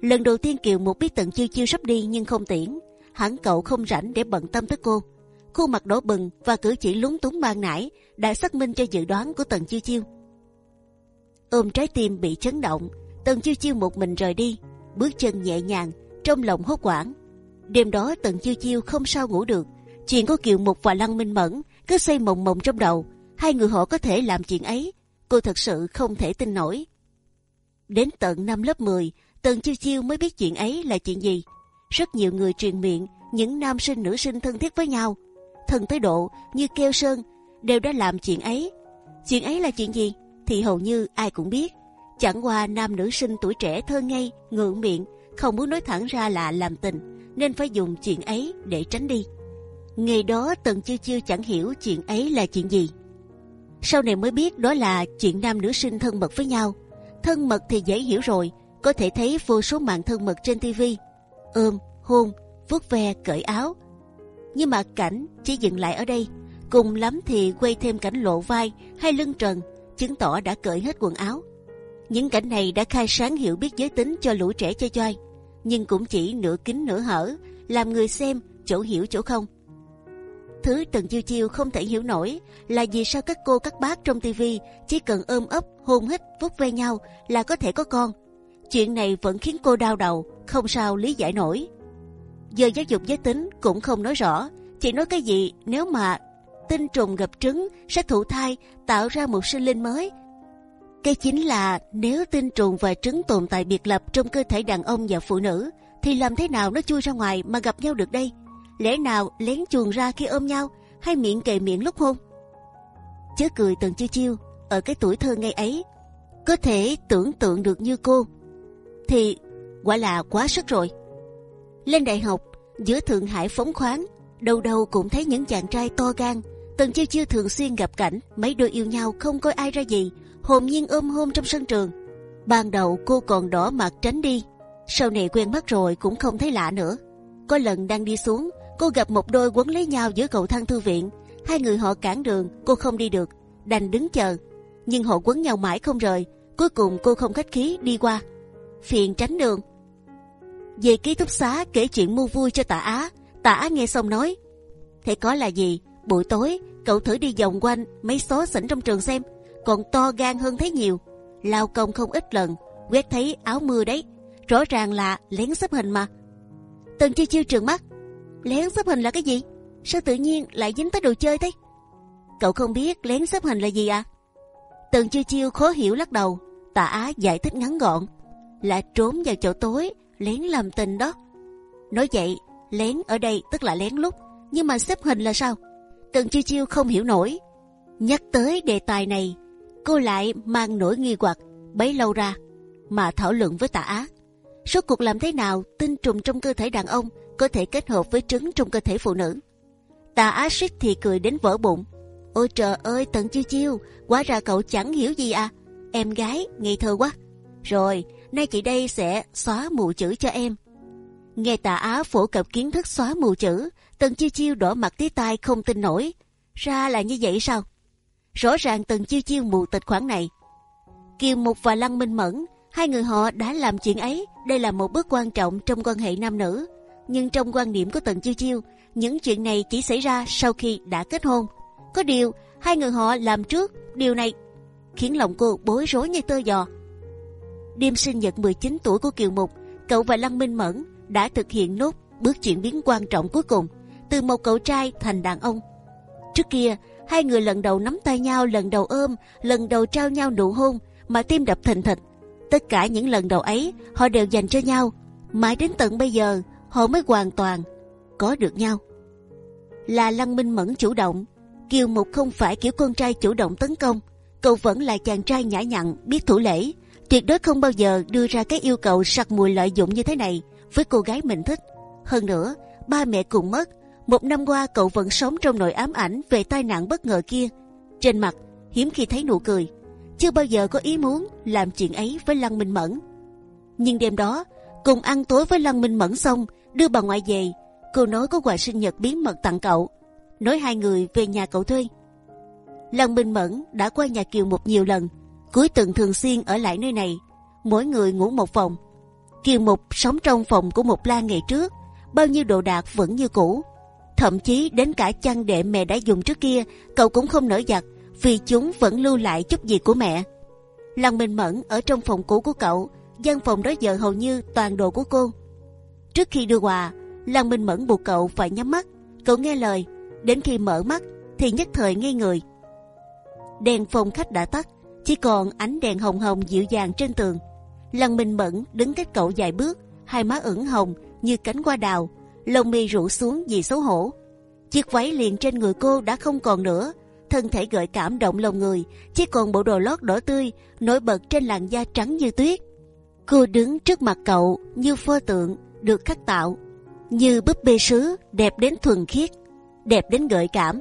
Lần đầu tiên Kiều Mục biết Tần Chiêu Chiêu sắp đi nhưng không tiễn, hẳn cậu không rảnh để bận tâm tới cô. Khuôn mặt đỏ bừng và cử chỉ lúng túng ban nãy đã xác minh cho dự đoán của Tần Chiêu Chiêu. Ôm trái tim bị chấn động, Tần Chiêu Chiêu một mình rời đi, bước chân nhẹ nhàng, trong lòng hốt quảng. Đêm đó Tần Chiêu Chiêu không sao ngủ được, chuyện của Kiều Mục và Lăng Minh Mẫn cứ xây mộng mộng trong đầu. Hai người họ có thể làm chuyện ấy, cô thật sự không thể tin nổi. Đến tận năm lớp 10, Tần Chiêu Chiêu mới biết chuyện ấy là chuyện gì. Rất nhiều người truyền miệng những nam sinh nữ sinh thân thiết với nhau, thân tới độ như keo sơn đều đã làm chuyện ấy. Chuyện ấy là chuyện gì thì hầu như ai cũng biết. Chẳng qua nam nữ sinh tuổi trẻ thơ ngây, ngượng miệng, không muốn nói thẳng ra là làm tình, nên phải dùng chuyện ấy để tránh đi. Ngày đó Tần Chiêu Chiêu chẳng hiểu chuyện ấy là chuyện gì. Sau này mới biết đó là chuyện nam nữ sinh thân mật với nhau. Thân mật thì dễ hiểu rồi, có thể thấy vô số màn thân mật trên tivi, ôm, hôn, vuốt ve, cởi áo. Nhưng mà cảnh chỉ dừng lại ở đây, cùng lắm thì quay thêm cảnh lộ vai hay lưng trần, chứng tỏ đã cởi hết quần áo. Những cảnh này đã khai sáng hiểu biết giới tính cho lũ trẻ chơi chơi, nhưng cũng chỉ nửa kín nửa hở, làm người xem chỗ hiểu chỗ không. Thứ Tần Chiêu Chiêu không thể hiểu nổi là vì sao các cô các bác trong tivi chỉ cần ôm ấp, hôn hít, vuốt ve nhau là có thể có con. Chuyện này vẫn khiến cô đau đầu, không sao lý giải nổi. Giờ giáo dục giới tính cũng không nói rõ, chỉ nói cái gì nếu mà tinh trùng gặp trứng sẽ thụ thai tạo ra một sinh linh mới. Cái chính là nếu tinh trùng và trứng tồn tại biệt lập trong cơ thể đàn ông và phụ nữ thì làm thế nào nó chui ra ngoài mà gặp nhau được đây? lẽ nào lén chuồn ra khi ôm nhau hay miệng kề miệng lúc hôn? Chớ cười từng chiêu chiêu ở cái tuổi thơ ngay ấy có thể tưởng tượng được như cô thì quả là quá sức rồi. Lên đại học giữa thượng hải phóng khoáng đâu đâu cũng thấy những chàng trai to gan. Tần chiêu chiêu thường xuyên gặp cảnh mấy đôi yêu nhau không coi ai ra gì, hồn nhiên ôm hôn trong sân trường. Ban đầu cô còn đỏ mặt tránh đi, sau này quen mắt rồi cũng không thấy lạ nữa. Có lần đang đi xuống, cô gặp một đôi quấn lấy nhau giữa cầu thang thư viện. Hai người họ cản đường, cô không đi được, đành đứng chờ. Nhưng họ quấn nhau mãi không rời. Cuối cùng cô không khách khí đi qua, phiền tránh đường. Về ký túc xá kể chuyện mua vui cho Tạ Á. Tạ Á nghe xong nói, thế có là gì? Buổi tối cậu thử đi vòng quanh mấy xó xỉnh trong trường xem, còn to gan hơn thấy nhiều. Lao công không ít lần, quét thấy áo mưa đấy, rõ ràng là lén xếp hình mà. Tần chiêu chiêu trường mắt, lén xếp hình là cái gì? Sao tự nhiên lại dính tới đồ chơi thế? cậu không biết lén xếp hình là gì à? Tần chiêu chiêu khó hiểu lắc đầu. Tạ Á giải thích ngắn gọn, là trốn vào chỗ tối, lén làm tình đó. Nói vậy, lén ở đây tức là lén lút, nhưng mà xếp hình là sao? Tần chiêu chiêu không hiểu nổi. Nhắc tới đề tài này, cô lại mang nỗi nghi hoặc bấy lâu ra mà thảo luận với Tạ Á. Rốt cuộc làm thế nào tinh trùng trong cơ thể đàn ông có thể kết hợp với trứng trong cơ thể phụ nữ? Tạ Á suýt thì cười đến vỡ bụng. Ôi trời ơi, Tần chiêu chiêu, quá ra cậu chẳng hiểu gì à? Em gái ngây thơ quá. Rồi, nay chị đây sẽ xóa mù chữ cho em. Nghe tà Á phổ cập kiến thức xóa mù chữ, Tần Chiêu Chiêu đỏ mặt tí tai không tin nổi. Ra là như vậy sao? Rõ ràng Tần Chiêu Chiêu mù tịch khoản này. Kiều Mục và Lăng Minh Mẫn, hai người họ đã làm chuyện ấy. Đây là một bước quan trọng trong quan hệ nam nữ. Nhưng trong quan niệm của Tần Chiêu Chiêu, những chuyện này chỉ xảy ra sau khi đã kết hôn. Có điều, hai người họ làm trước điều này khiến lòng cô bối rối như tơ giò. Đêm sinh nhật 19 tuổi của Kiều Mục, cậu và Lăng Minh Mẫn đã thực hiện nốt bước chuyển biến quan trọng cuối cùng từ một cậu trai thành đàn ông. Trước kia, hai người lần đầu nắm tay nhau, lần đầu ôm, lần đầu trao nhau nụ hôn mà tim đập thình thịch. Tất cả những lần đầu ấy họ đều dành cho nhau. Mãi đến tận bây giờ họ mới hoàn toàn có được nhau. Là Lăng Minh Mẫn chủ động, Kiều Mục không phải kiểu con trai chủ động tấn công. Cậu vẫn là chàng trai nhã nhặn, biết thủ lễ, tuyệt đối không bao giờ đưa ra cái yêu cầu sặc mùi lợi dụng như thế này với cô gái mình thích. Hơn nữa, ba mẹ cùng mất. Một năm qua cậu vẫn sống trong nỗi ám ảnh về tai nạn bất ngờ kia. Trên mặt hiếm khi thấy nụ cười. Chưa bao giờ có ý muốn làm chuyện ấy với Lăng Minh Mẫn. Nhưng đêm đó, cùng ăn tối với Lăng Minh Mẫn xong, đưa bà ngoại về. Cô nói có quà sinh nhật bí mật tặng cậu. Nói hai người về nhà cậu thuê. Lăng Minh Mẫn đã qua nhà Kiều một nhiều lần. Cuối tuần thường xuyên ở lại nơi này. Mỗi người ngủ một phòng. Kiều Mục sống trong phòng của một la ngày trước, bao nhiêu đồ đạc vẫn như cũ. Thậm chí đến cả chăn đệm mẹ đã dùng trước kia, cậu cũng không nỡ giặt vì chúng vẫn lưu lại chút gì của mẹ. Lăng Minh Mẫn ở trong phòng cũ của cậu, gian phòng đó giờ hầu như toàn đồ của cô. Trước khi đưa quà, Lăng Minh Mẫn buộc cậu phải nhắm mắt. Cậu nghe lời, đến khi mở mắt thì nhất thời ngây người. Đèn phòng khách đã tắt, chỉ còn ánh đèn hồng hồng dịu dàng trên tường. Lăng Minh Mẫn đứng cách cậu vài bước, hai má ửng hồng như cánh hoa đào, lông mi rũ xuống vì xấu hổ. Chiếc váy liền trên người cô đã không còn nữa, thân thể gợi cảm động lòng người, chỉ còn bộ đồ lót đỏ tươi nổi bật trên làn da trắng như tuyết. Cô đứng trước mặt cậu như pho tượng được khắc tạo, như búp bê sứ đẹp đến thuần khiết, đẹp đến gợi cảm.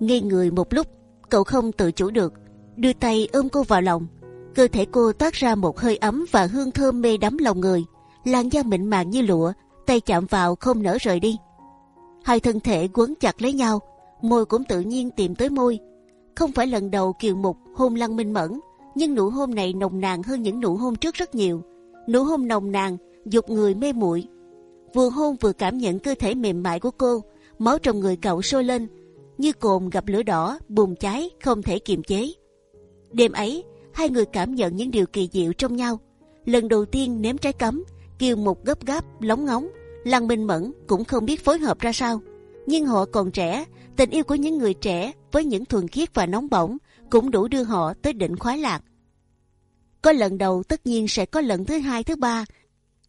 Ngây người một lúc, cậu không tự chủ được, đưa tay ôm cô vào lòng cơ thể cô toát ra một hơi ấm và hương thơm mê đắm lòng người, làn da mịn màng như lụa, tay chạm vào không nỡ rời đi. Hai thân thể quấn chặt lấy nhau, môi cũng tự nhiên tìm tới môi. Không phải lần đầu Kiều Mục hôn Lăng Minh Mẫn, nhưng nụ hôn này nồng nàn hơn những nụ hôn trước rất nhiều. Nụ hôn nồng nàn, dục người mê muội. Vừa hôn vừa cảm nhận cơ thể mềm mại của cô, máu trong người cậu sôi lên, như cồn gặp lửa đỏ, bùng cháy không thể kiềm chế. Đêm ấy, hai người cảm nhận những điều kỳ diệu trong nhau. Lần đầu tiên nếm trái cấm, kiều một gấp gáp, lóng ngóng, lăng minh mẫn cũng không biết phối hợp ra sao. Nhưng họ còn trẻ, tình yêu của những người trẻ với những thuần khiết và nóng bỏng cũng đủ đưa họ tới đỉnh khoái lạc. Có lần đầu tất nhiên sẽ có lần thứ hai, thứ ba.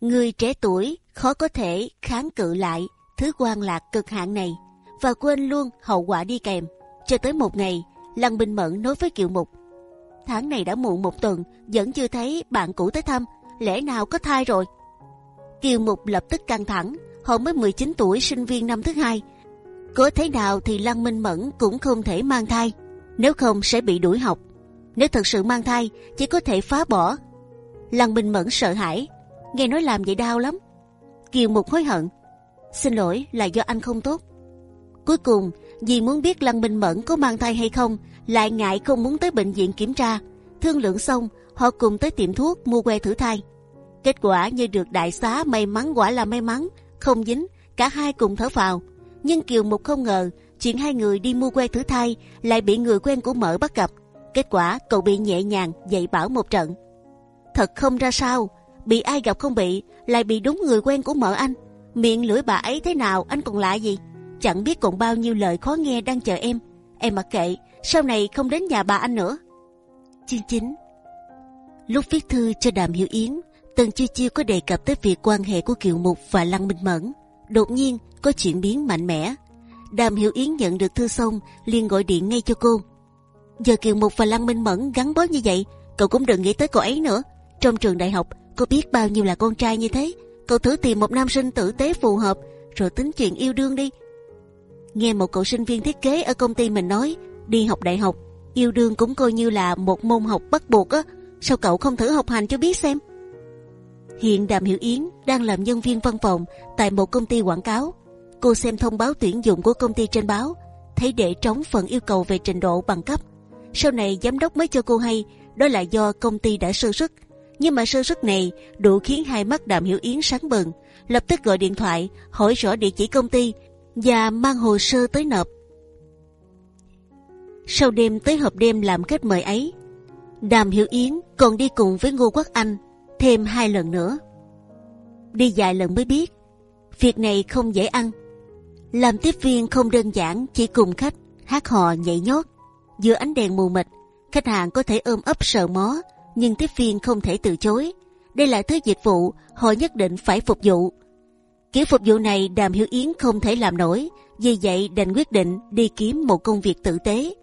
Người trẻ tuổi khó có thể kháng cự lại thứ quan lạc cực hạn này và quên luôn hậu quả đi kèm. Cho tới một ngày, Lăng Minh Mẫn nói với Kiều Mục tháng này đã muộn một tuần, vẫn chưa thấy bạn cũ tới thăm. Lẽ nào có thai rồi? Kiều mục lập tức căng thẳng. Hôm mới 19 tuổi, sinh viên năm thứ hai. Có thế nào thì lăng minh mẫn cũng không thể mang thai. Nếu không sẽ bị đuổi học. Nếu thật sự mang thai, chỉ có thể phá bỏ. Lăng minh mẫn sợ hãi. Nghe nói làm vậy đau lắm. Kiều mục hối hận. Xin lỗi là do anh không tốt. Cuối cùng, vì muốn biết lăng minh mẫn có mang thai hay không lại ngại không muốn tới bệnh viện kiểm tra. Thương lượng xong, họ cùng tới tiệm thuốc mua que thử thai. Kết quả như được đại xá may mắn quả là may mắn, không dính, cả hai cùng thở phào. Nhưng Kiều Mục không ngờ chuyện hai người đi mua que thử thai lại bị người quen của mợ bắt gặp. Kết quả cậu bị nhẹ nhàng dạy bảo một trận. Thật không ra sao, bị ai gặp không bị, lại bị đúng người quen của mợ anh. Miệng lưỡi bà ấy thế nào anh còn lạ gì? Chẳng biết còn bao nhiêu lời khó nghe đang chờ em em mặc kệ, sau này không đến nhà bà anh nữa. Chương 9 Lúc viết thư cho Đàm Hiểu Yến, Tần Chiêu Chiêu có đề cập tới việc quan hệ của Kiều Mục và Lăng Minh Mẫn. Đột nhiên có chuyển biến mạnh mẽ. Đàm Hiểu Yến nhận được thư xong liền gọi điện ngay cho cô. Giờ Kiều Mục và Lăng Minh Mẫn gắn bó như vậy, cậu cũng đừng nghĩ tới cô ấy nữa. Trong trường đại học, cô biết bao nhiêu là con trai như thế. Cậu thử tìm một nam sinh tử tế phù hợp, rồi tính chuyện yêu đương đi. Nghe một cậu sinh viên thiết kế ở công ty mình nói, đi học đại học, yêu đương cũng coi như là một môn học bắt buộc á. Sao cậu không thử học hành cho biết xem? Hiện Đàm Hiểu Yến đang làm nhân viên văn phòng tại một công ty quảng cáo. Cô xem thông báo tuyển dụng của công ty trên báo, thấy để trống phần yêu cầu về trình độ bằng cấp. Sau này giám đốc mới cho cô hay đó là do công ty đã sơ sức. Nhưng mà sơ sức này đủ khiến hai mắt Đàm Hiểu Yến sáng bừng, lập tức gọi điện thoại hỏi rõ địa chỉ công ty và mang hồ sơ tới nộp. Sau đêm tới hộp đêm làm kết mời ấy, Đàm Hiểu Yến còn đi cùng với Ngô Quốc Anh thêm hai lần nữa. Đi vài lần mới biết, việc này không dễ ăn. Làm tiếp viên không đơn giản chỉ cùng khách hát hò nhảy nhót giữa ánh đèn mù mịt. Khách hàng có thể ôm ấp sợ mó, nhưng tiếp viên không thể từ chối. Đây là thứ dịch vụ họ nhất định phải phục vụ. Kiểu phục vụ này Đàm Hiểu Yến không thể làm nổi, vì vậy đành quyết định đi kiếm một công việc tử tế.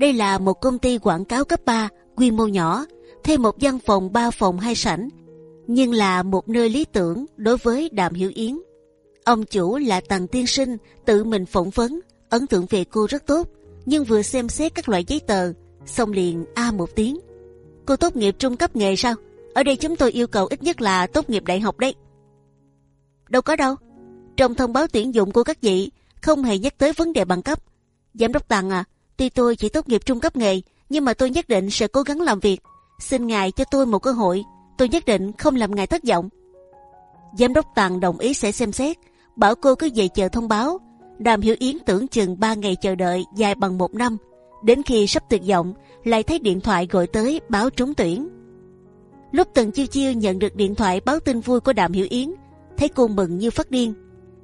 Đây là một công ty quảng cáo cấp 3, quy mô nhỏ, thêm một văn phòng ba phòng hai sảnh, nhưng là một nơi lý tưởng đối với Đàm Hiểu Yến. Ông chủ là Tần Tiên Sinh tự mình phỏng vấn, ấn tượng về cô rất tốt, nhưng vừa xem xét các loại giấy tờ, xong liền a một tiếng. Cô tốt nghiệp trung cấp nghề sao? Ở đây chúng tôi yêu cầu ít nhất là tốt nghiệp đại học đấy. Đâu có đâu. Trong thông báo tuyển dụng của các vị không hề nhắc tới vấn đề bằng cấp. Giám đốc Tần à, tuy tôi chỉ tốt nghiệp trung cấp nghề, nhưng mà tôi nhất định sẽ cố gắng làm việc xin ngài cho tôi một cơ hội, tôi nhất định không làm ngài thất vọng. Giám đốc Tàng đồng ý sẽ xem xét, bảo cô cứ về chờ thông báo. Đàm Hiểu Yến tưởng chừng 3 ngày chờ đợi dài bằng một năm, đến khi sắp tuyệt vọng lại thấy điện thoại gọi tới báo trúng tuyển. Lúc Tần Chiêu Chiêu nhận được điện thoại báo tin vui của Đàm Hiểu Yến, thấy cô mừng như phát điên.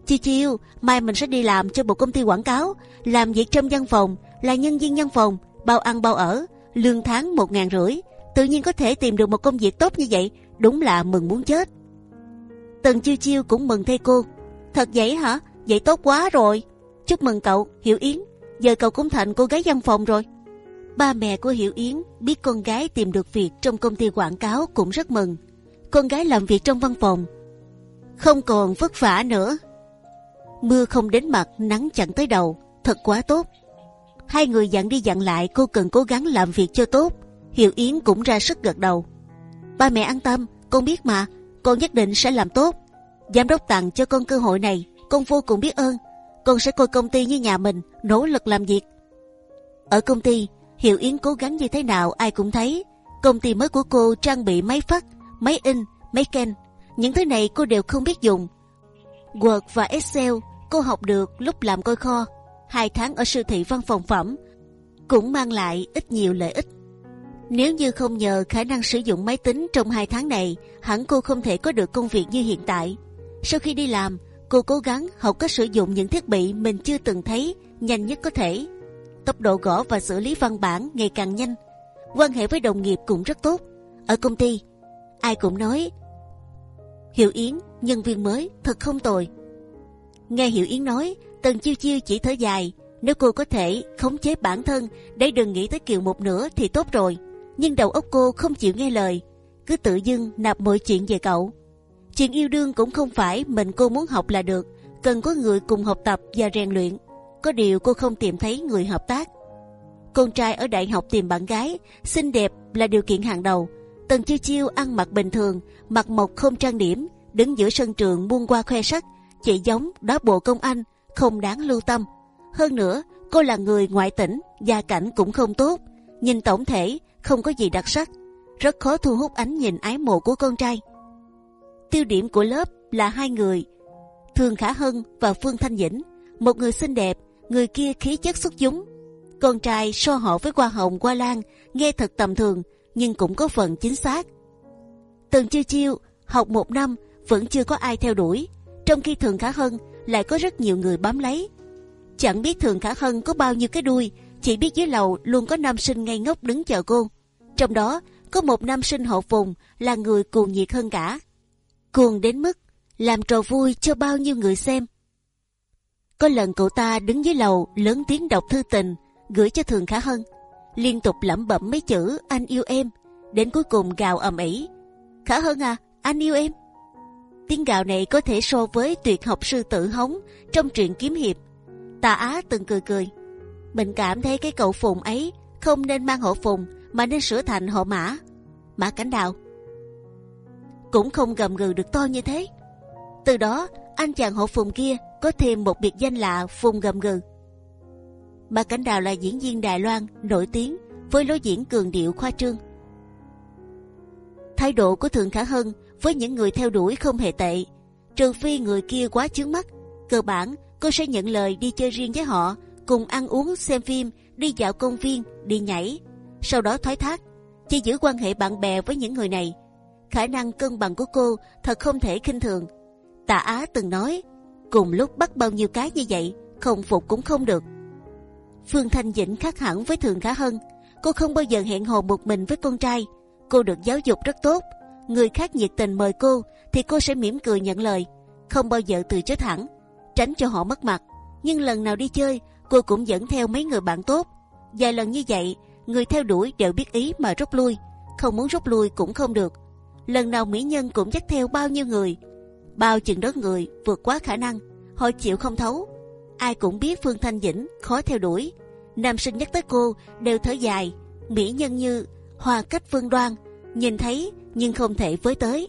Chiêu Chiêu, mai mình sẽ đi làm cho một công ty quảng cáo, làm việc trong văn phòng, là nhân viên văn phòng, bao ăn bao ở, lương tháng một ngàn rưỡi, tự nhiên có thể tìm được một công việc tốt như vậy, đúng là mừng muốn chết. Tần chiêu chiêu cũng mừng thay cô. Thật vậy hả? Vậy tốt quá rồi. Chúc mừng cậu, Hiểu Yến. Giờ cậu cũng thành cô gái văn phòng rồi. Ba mẹ của Hiểu Yến biết con gái tìm được việc trong công ty quảng cáo cũng rất mừng. Con gái làm việc trong văn phòng, không còn vất vả nữa. Mưa không đến mặt, nắng chẳng tới đầu, thật quá tốt. Hai người dặn đi dặn lại cô cần cố gắng làm việc cho tốt, hiệu Yến cũng ra sức gật đầu. Ba mẹ an tâm, con biết mà, con nhất định sẽ làm tốt. Giám đốc tặng cho con cơ hội này, con vô cùng biết ơn. Con sẽ coi công ty như nhà mình, nỗ lực làm việc. Ở công ty, hiệu Yến cố gắng như thế nào ai cũng thấy. Công ty mới của cô trang bị máy phát, máy in, máy ken. Những thứ này cô đều không biết dùng. Word và Excel cô học được lúc làm coi kho. Hai tháng ở siêu thị văn phòng phẩm cũng mang lại ít nhiều lợi ích. Nếu như không nhờ khả năng sử dụng máy tính trong hai tháng này, hẳn cô không thể có được công việc như hiện tại. Sau khi đi làm, cô cố gắng học cách sử dụng những thiết bị mình chưa từng thấy nhanh nhất có thể. Tốc độ gõ và xử lý văn bản ngày càng nhanh. Quan hệ với đồng nghiệp cũng rất tốt. Ở công ty, ai cũng nói Hiểu Yến, nhân viên mới, thật không tồi. Nghe Hiểu Yến nói, Tần Chiêu Chiêu chỉ thở dài. Nếu cô có thể khống chế bản thân để đừng nghĩ tới Kiều một nữa thì tốt rồi nhưng đầu óc cô không chịu nghe lời, cứ tự dưng nạp mọi chuyện về cậu. Chuyện yêu đương cũng không phải mình cô muốn học là được, cần có người cùng học tập và rèn luyện. Có điều cô không tìm thấy người hợp tác. Con trai ở đại học tìm bạn gái, xinh đẹp là điều kiện hàng đầu. Tần chiêu chiêu ăn mặc bình thường, mặt mộc không trang điểm, đứng giữa sân trường muôn qua khoe sắc, chỉ giống đó bộ công anh, không đáng lưu tâm. Hơn nữa, cô là người ngoại tỉnh, gia cảnh cũng không tốt. Nhìn tổng thể, không có gì đặc sắc, rất khó thu hút ánh nhìn ái mộ của con trai. Tiêu điểm của lớp là hai người, Thường Khả Hân và Phương Thanh Dĩnh, một người xinh đẹp, người kia khí chất xuất chúng. Con trai so họ với Hoa Hồng, Hoa Lan, nghe thật tầm thường nhưng cũng có phần chính xác. Từng chiêu chiêu học một năm vẫn chưa có ai theo đuổi, trong khi Thường Khả Hân lại có rất nhiều người bám lấy. Chẳng biết Thường Khả Hân có bao nhiêu cái đuôi, chỉ biết dưới lầu luôn có nam sinh ngây ngốc đứng chờ cô. Trong đó có một nam sinh hộ Phùng là người cuồng nhiệt hơn cả. Cuồng đến mức làm trò vui cho bao nhiêu người xem. Có lần cậu ta đứng dưới lầu lớn tiếng đọc thư tình gửi cho Thường Khả Hân, liên tục lẩm bẩm mấy chữ anh yêu em, đến cuối cùng gào ầm ĩ. Khả Hân à, anh yêu em. Tiếng gào này có thể so với tuyệt học sư tử hống trong truyện kiếm hiệp. Tà Á từng cười cười. Mình cảm thấy cái cậu Phùng ấy không nên mang hộ Phùng, mà nên sửa thành hộ Mã. Mã Cảnh Đào cũng không gầm gừ được to như thế. Từ đó, anh chàng hộ Phùng kia có thêm một biệt danh lạ Phùng gầm gừ. Mã Cảnh Đào là diễn viên Đài Loan nổi tiếng với lối diễn cường điệu khoa trương. Thái độ của Thường Khả Hân với những người theo đuổi không hề tệ, trừ phi người kia quá chướng mắt. Cơ bản cô sẽ nhận lời đi chơi riêng với họ, cùng ăn uống, xem phim, đi dạo công viên, đi nhảy. Sau đó thoái thác, chỉ giữ quan hệ bạn bè với những người này. Khả năng cân bằng của cô thật không thể khinh thường. Tạ Á từng nói, cùng lúc bắt bao nhiêu cái như vậy, không phục cũng không được. Phương Thanh Dĩnh khác hẳn với Thường Khả Hân, cô không bao giờ hẹn hò một mình với con trai. Cô được giáo dục rất tốt, người khác nhiệt tình mời cô thì cô sẽ mỉm cười nhận lời, không bao giờ từ chối thẳng, tránh cho họ mất mặt. Nhưng lần nào đi chơi, cô cũng dẫn theo mấy người bạn tốt. Vài lần như vậy, người theo đuổi đều biết ý mà rút lui, không muốn rút lui cũng không được. Lần nào mỹ nhân cũng dắt theo bao nhiêu người, bao chừng đó người vượt quá khả năng, họ chịu không thấu. Ai cũng biết Phương Thanh Dĩnh khó theo đuổi. Nam sinh nhắc tới cô đều thở dài, mỹ nhân như hòa cách phương đoan, nhìn thấy nhưng không thể với tới.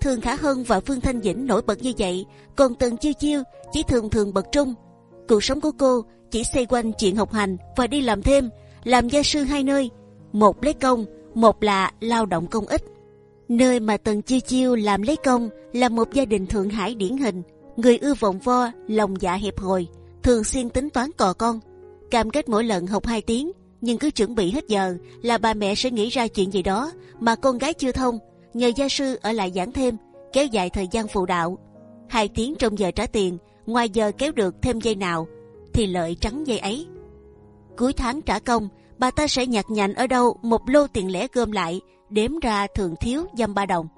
Thường Khả Hân và Phương Thanh Dĩnh nổi bật như vậy, còn Tần Chiêu Chiêu chỉ thường thường bật trung. Cuộc sống của cô chỉ xoay quanh chuyện học hành và đi làm thêm, làm gia sư hai nơi, một lấy công, một là lao động công ích. Nơi mà Tần Chiêu Chiêu làm lấy công là một gia đình Thượng Hải điển hình, người ưa vọng vo, lòng dạ hẹp hòi, thường xuyên tính toán cò con, cam kết mỗi lần học 2 tiếng nhưng cứ chuẩn bị hết giờ là bà mẹ sẽ nghĩ ra chuyện gì đó mà con gái chưa thông, nhờ gia sư ở lại giảng thêm, kéo dài thời gian phụ đạo. Hai tiếng trong giờ trả tiền, ngoài giờ kéo được thêm dây nào, thì lợi trắng dây ấy. Cuối tháng trả công, bà ta sẽ nhặt nhạnh ở đâu một lô tiền lẻ gom lại, đếm ra thường thiếu dăm ba đồng.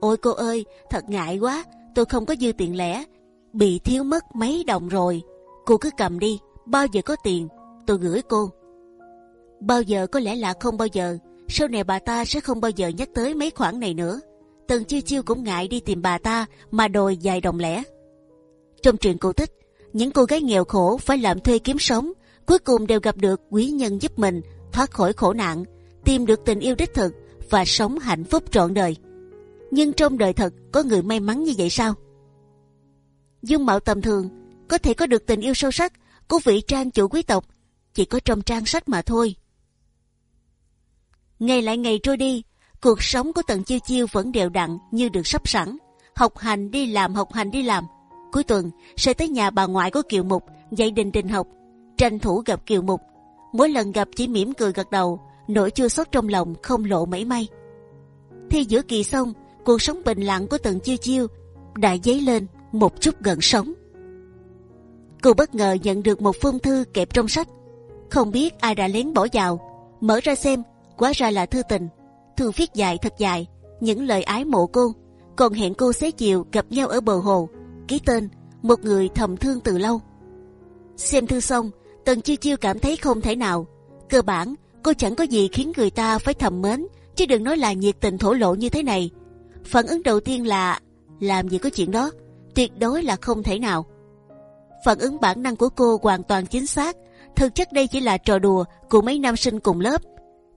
Ôi cô ơi, thật ngại quá, tôi không có dư tiền lẻ, bị thiếu mất mấy đồng rồi. Cô cứ cầm đi, bao giờ có tiền, tôi gửi cô. Bao giờ có lẽ là không bao giờ, sau này bà ta sẽ không bao giờ nhắc tới mấy khoản này nữa. Tần chiêu chiêu cũng ngại đi tìm bà ta mà đòi vài đồng lẻ. Trong truyện cổ tích, những cô gái nghèo khổ phải làm thuê kiếm sống, cuối cùng đều gặp được quý nhân giúp mình thoát khỏi khổ nạn, tìm được tình yêu đích thực và sống hạnh phúc trọn đời. Nhưng trong đời thật có người may mắn như vậy sao? Dung mạo tầm thường có thể có được tình yêu sâu sắc của vị trang chủ quý tộc chỉ có trong trang sách mà thôi. Ngày lại ngày trôi đi, cuộc sống của Tần Chiêu Chiêu vẫn đều đặn như được sắp sẵn. Học hành đi làm, học hành đi làm. Cuối tuần sẽ tới nhà bà ngoại của Kiều Mục dạy đình đình học, tranh thủ gặp Kiều Mục. Mỗi lần gặp chỉ mỉm cười gật đầu, nỗi chua xót trong lòng không lộ mảy may. Thi giữa kỳ xong, cuộc sống bình lặng của Tần Chiêu Chiêu đã dấy lên một chút gần sống. Cô bất ngờ nhận được một phong thư kẹp trong sách, không biết ai đã lén bỏ vào, mở ra xem Quá ra là thư tình, thư viết dài thật dài, những lời ái mộ cô, còn hẹn cô xế chiều gặp nhau ở bờ hồ, ký tên một người thầm thương từ lâu. Xem thư xong, Tần Chiêu Chiêu cảm thấy không thể nào. Cơ bản, cô chẳng có gì khiến người ta phải thầm mến, chứ đừng nói là nhiệt tình thổ lộ như thế này. Phản ứng đầu tiên là làm gì có chuyện đó, tuyệt đối là không thể nào. Phản ứng bản năng của cô hoàn toàn chính xác. Thực chất đây chỉ là trò đùa của mấy nam sinh cùng lớp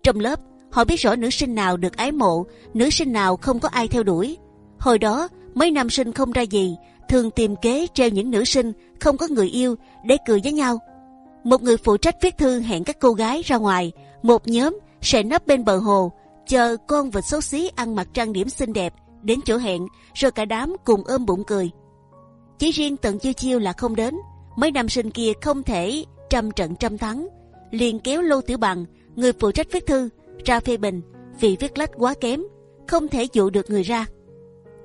trong lớp, họ biết rõ nữ sinh nào được ái mộ, nữ sinh nào không có ai theo đuổi. Hồi đó, mấy nam sinh không ra gì, thường tìm kế treo những nữ sinh không có người yêu để cười với nhau. Một người phụ trách viết thư hẹn các cô gái ra ngoài, một nhóm sẽ nấp bên bờ hồ, chờ con vịt xấu xí ăn mặc trang điểm xinh đẹp đến chỗ hẹn, rồi cả đám cùng ôm bụng cười. Chỉ riêng tận chiêu chiêu là không đến, mấy nam sinh kia không thể trăm trận trăm thắng, liền kéo lô tiểu bằng người phụ trách viết thư ra phê bình vì viết lách quá kém, không thể dụ được người ra.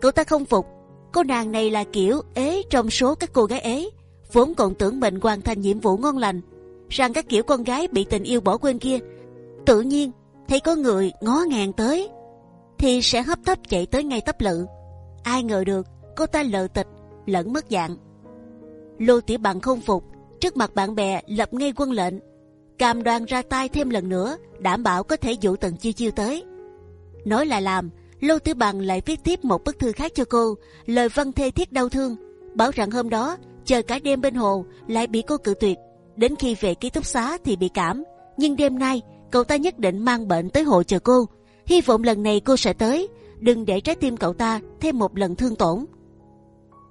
Cậu ta không phục, cô nàng này là kiểu ế trong số các cô gái ế, vốn còn tưởng mình hoàn thành nhiệm vụ ngon lành, rằng các kiểu con gái bị tình yêu bỏ quên kia, tự nhiên thấy có người ngó ngàng tới, thì sẽ hấp tấp chạy tới ngay tấp lự. Ai ngờ được cô ta lờ tịch lẫn mất dạng. Lô Tiểu Bằng không phục, trước mặt bạn bè lập ngay quân lệnh, cam đoan ra tay thêm lần nữa, đảm bảo có thể dụ Tần Chiêu Chiêu tới. Nói là làm, Lô Tiểu Bằng lại viết tiếp một bức thư khác cho cô, lời văn thê thiết đau thương, bảo rằng hôm đó chờ cả đêm bên hồ lại bị cô cự tuyệt, đến khi về ký túc xá thì bị cảm, nhưng đêm nay cậu ta nhất định mang bệnh tới hồ chờ cô, hy vọng lần này cô sẽ tới, đừng để trái tim cậu ta thêm một lần thương tổn.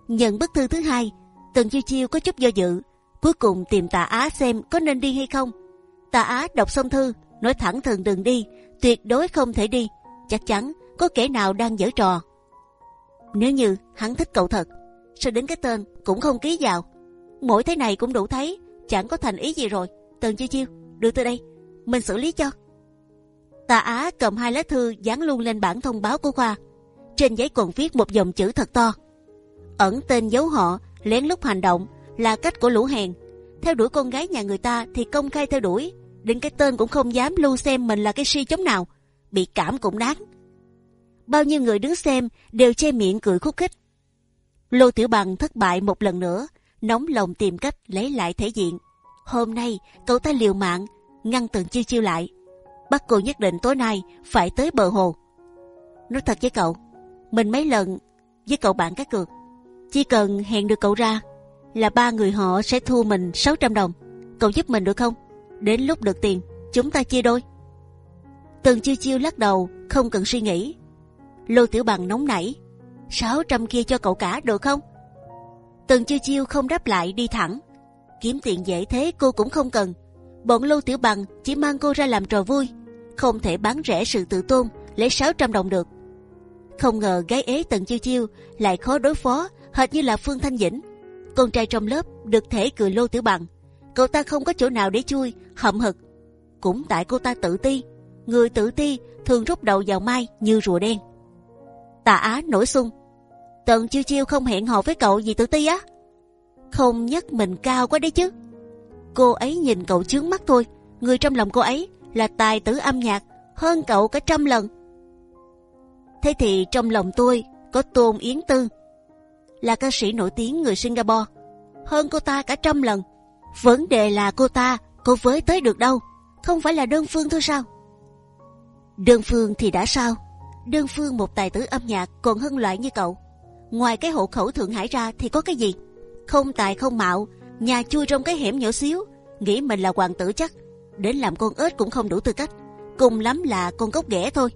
Nhận bức thư thứ hai, Tần Chiêu Chiêu có chút do dự, cuối cùng tìm Tạ Á xem có nên đi hay không. Tà Á đọc xong thư, nói thẳng thừng đừng đi, tuyệt đối không thể đi, chắc chắn có kẻ nào đang giở trò. Nếu như hắn thích cậu thật, sao đến cái tên cũng không ký vào, mỗi thế này cũng đủ thấy, chẳng có thành ý gì rồi. Tần Chiêu Chiêu, đưa tới đây, mình xử lý cho. Tà Á cầm hai lá thư dán luôn lên bản thông báo của khoa, trên giấy còn viết một dòng chữ thật to ẩn tên giấu họ, lén lút hành động là cách của lũ hèn. Theo đuổi con gái nhà người ta thì công khai theo đuổi, đến cái tên cũng không dám lưu xem mình là cái si chống nào, bị cảm cũng đáng. Bao nhiêu người đứng xem đều che miệng cười khúc khích. Lô Tiểu Bằng thất bại một lần nữa, nóng lòng tìm cách lấy lại thể diện. Hôm nay cậu ta liều mạng ngăn từng Chiêu Chiêu lại, bắt cô nhất định tối nay phải tới bờ hồ. Nói thật với cậu, mình mấy lần với cậu bạn cá cược chỉ cần hẹn được cậu ra là ba người họ sẽ thua mình 600 đồng. Cậu giúp mình được không? Đến lúc được tiền, chúng ta chia đôi. Tần chiêu chiêu lắc đầu, không cần suy nghĩ. Lô Tiểu Bằng nóng nảy, 600 kia cho cậu cả được không? Tần chiêu chiêu không đáp lại đi thẳng. Kiếm tiền dễ thế cô cũng không cần. Bọn Lô Tiểu Bằng chỉ mang cô ra làm trò vui, không thể bán rẻ sự tự tôn lấy 600 đồng được. Không ngờ gái ế Tần chiêu chiêu lại khó đối phó hệt như là Phương Thanh Dĩnh. Con trai trong lớp được thể cười lô tiểu bằng, cậu ta không có chỗ nào để chui, hậm hực. Cũng tại cô ta tự ti, người tự ti thường rút đầu vào mai như rùa đen. Tà Á nổi xung, Tần chiêu chiêu không hẹn hò với cậu gì tự ti á? Không nhắc mình cao quá đấy chứ. Cô ấy nhìn cậu chướng mắt thôi, người trong lòng cô ấy là tài tử âm nhạc hơn cậu cả trăm lần. Thế thì trong lòng tôi có Tôn Yến Tư là ca sĩ nổi tiếng người Singapore, hơn cô ta cả trăm lần. Vấn đề là cô ta có với tới được đâu, không phải là đơn phương thôi sao? Đơn phương thì đã sao? Đơn phương một tài tử âm nhạc còn hơn loại như cậu. Ngoài cái hộ khẩu Thượng Hải ra thì có cái gì? Không tài không mạo, nhà chui trong cái hẻm nhỏ xíu, nghĩ mình là hoàng tử chắc, đến làm con ếch cũng không đủ tư cách, cùng lắm là con gốc ghẻ thôi.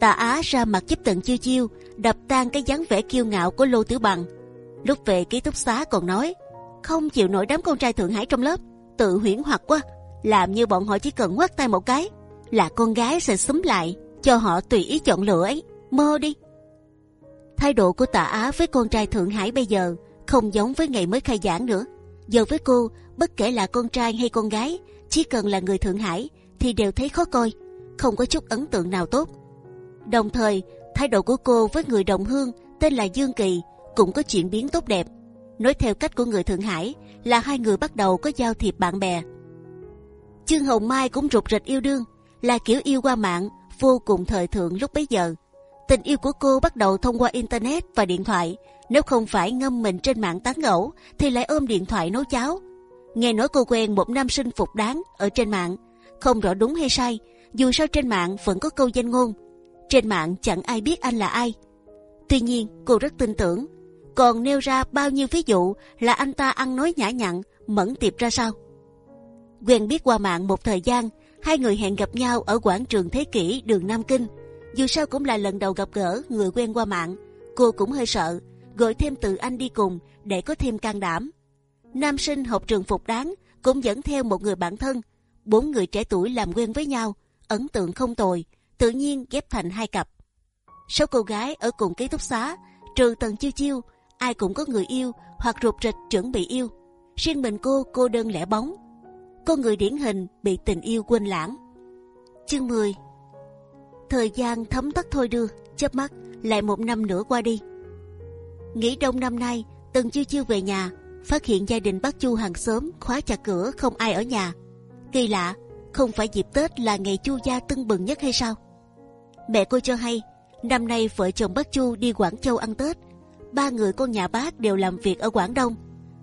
Tà Á ra mặt giúp Tần Chiêu Chiêu đập tan cái dáng vẻ kiêu ngạo của Lô Tiểu Bằng. Lúc về ký túc xá còn nói không chịu nổi đám con trai Thượng Hải trong lớp, tự huyễn hoặc quá, làm như bọn họ chỉ cần quát tay một cái là con gái sẽ xúm lại cho họ tùy ý chọn lựa ấy, mơ đi. Thái độ của Tạ Á với con trai Thượng Hải bây giờ không giống với ngày mới khai giảng nữa. Giờ với cô, bất kể là con trai hay con gái, chỉ cần là người Thượng Hải thì đều thấy khó coi, không có chút ấn tượng nào tốt. Đồng thời, thái độ của cô với người đồng hương tên là Dương Kỳ cũng có chuyển biến tốt đẹp. Nói theo cách của người Thượng Hải là hai người bắt đầu có giao thiệp bạn bè. Trương Hồng Mai cũng rụt rịch yêu đương, là kiểu yêu qua mạng, vô cùng thời thượng lúc bấy giờ. Tình yêu của cô bắt đầu thông qua internet và điện thoại. Nếu không phải ngâm mình trên mạng tán gẫu, thì lại ôm điện thoại nấu cháo. Nghe nói cô quen một nam sinh phục đáng ở trên mạng, không rõ đúng hay sai. Dù sao trên mạng vẫn có câu danh ngôn trên mạng chẳng ai biết anh là ai. Tuy nhiên cô rất tin tưởng, còn nêu ra bao nhiêu ví dụ là anh ta ăn nói nhã nhặn, mẫn tiệp ra sao. Quen biết qua mạng một thời gian, hai người hẹn gặp nhau ở quảng trường Thế Kỷ đường Nam Kinh. Dù sao cũng là lần đầu gặp gỡ người quen qua mạng, cô cũng hơi sợ, gọi thêm từ anh đi cùng để có thêm can đảm. Nam sinh học trường phục đáng cũng dẫn theo một người bạn thân, bốn người trẻ tuổi làm quen với nhau, ấn tượng không tồi tự nhiên ghép thành hai cặp. Sáu cô gái ở cùng ký túc xá, trừ tần chiêu chiêu, ai cũng có người yêu hoặc rụt rịch chuẩn bị yêu. Riêng mình cô cô đơn lẻ bóng. Cô người điển hình bị tình yêu quên lãng. Chương 10 Thời gian thấm tắt thôi đưa, chớp mắt lại một năm nữa qua đi. Nghỉ đông năm nay, tần chiêu chiêu về nhà, phát hiện gia đình bác Chu hàng xóm khóa chặt cửa không ai ở nhà. Kỳ lạ, không phải dịp Tết là ngày Chu gia tưng bừng nhất hay sao? Mẹ cô cho hay năm nay vợ chồng bác Chu đi Quảng Châu ăn Tết. Ba người con nhà bác đều làm việc ở Quảng Đông.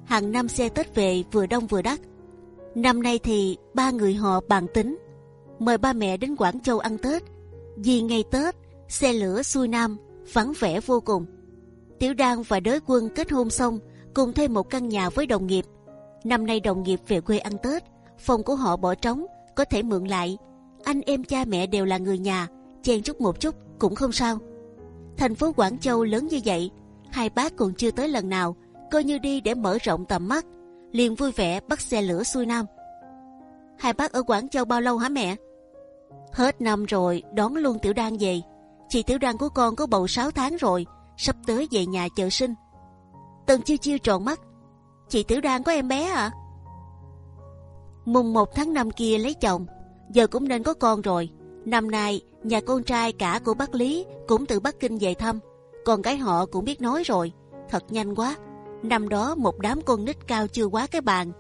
Hàng năm xe Tết về vừa đông vừa đắt. Năm nay thì ba người họ bàn tính mời ba mẹ đến Quảng Châu ăn Tết. Vì ngày Tết xe lửa xuôi nam vắng vẻ vô cùng. Tiểu Đan và Đới Quân kết hôn xong cùng thuê một căn nhà với đồng nghiệp. Năm nay đồng nghiệp về quê ăn Tết, phòng của họ bỏ trống, có thể mượn lại. Anh em cha mẹ đều là người nhà, chen chút một chút cũng không sao. Thành phố Quảng Châu lớn như vậy, hai bác còn chưa tới lần nào, coi như đi để mở rộng tầm mắt, liền vui vẻ bắt xe lửa xuôi nam. Hai bác ở Quảng Châu bao lâu hả mẹ? Hết năm rồi, đón luôn Tiểu Đan về. Chị Tiểu Đan của con có bầu 6 tháng rồi, sắp tới về nhà chờ sinh. Tần chiêu chiêu tròn mắt. Chị Tiểu Đan có em bé à? Mùng 1 tháng 5 kia lấy chồng, giờ cũng nên có con rồi. Năm nay nhà con trai cả của bác Lý cũng từ Bắc Kinh về thăm, còn cái họ cũng biết nói rồi. Thật nhanh quá. Năm đó một đám con nít cao chưa quá cái bàn,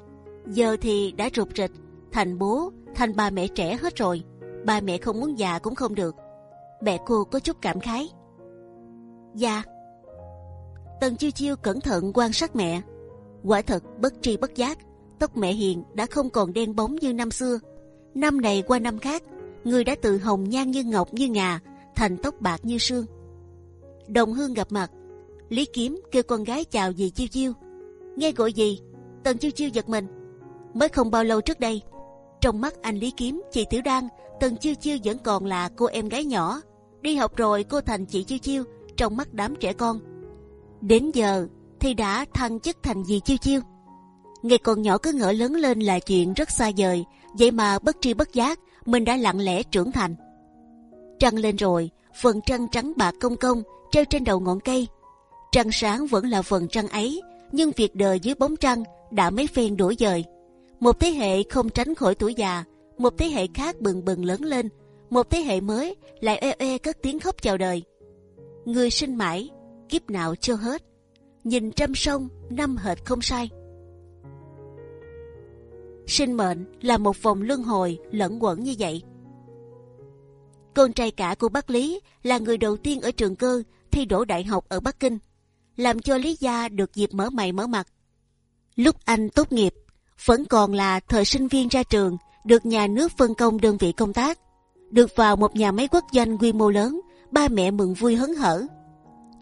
giờ thì đã rụt rịch, thành bố, thành ba mẹ trẻ hết rồi. Ba mẹ không muốn già cũng không được. Mẹ cô có chút cảm khái. Dạ. Tần chiêu chiêu cẩn thận quan sát mẹ. Quả thật bất tri bất giác, tóc mẹ hiền đã không còn đen bóng như năm xưa. Năm này qua năm khác, người đã từ hồng nhan như ngọc như ngà thành tóc bạc như sương. Đồng hương gặp mặt, Lý Kiếm kêu con gái chào dì chiêu chiêu. Nghe gọi gì? Tần chiêu chiêu giật mình. Mới không bao lâu trước đây, trong mắt anh Lý Kiếm, chị Tiểu Đan, Tần chiêu chiêu vẫn còn là cô em gái nhỏ. Đi học rồi cô thành chị chiêu chiêu trong mắt đám trẻ con. Đến giờ thì đã thăng chức thành dì chiêu chiêu. Ngày còn nhỏ cứ ngỡ lớn lên là chuyện rất xa vời, vậy mà bất tri bất giác mình đã lặng lẽ trưởng thành. Trăng lên rồi, phần trăng trắng bạc công công treo trên đầu ngọn cây. Trăng sáng vẫn là phần trăng ấy, nhưng việc đời dưới bóng trăng đã mấy phen đổi dời. Một thế hệ không tránh khỏi tuổi già, một thế hệ khác bừng bừng lớn lên, một thế hệ mới lại oe oe cất tiếng khóc chào đời. Người sinh mãi, kiếp nào chưa hết. Nhìn trăm sông, năm hệt không sai. Sinh mệnh là một vòng luân hồi lẫn quẩn như vậy. Con trai cả của Bác Lý là người đầu tiên ở trường cơ thi đỗ đại học ở Bắc Kinh, làm cho Lý Gia được dịp mở mày mở mặt. Lúc anh tốt nghiệp, vẫn còn là thời sinh viên ra trường, được nhà nước phân công đơn vị công tác, được vào một nhà máy quốc doanh quy mô lớn, ba mẹ mừng vui hớn hở.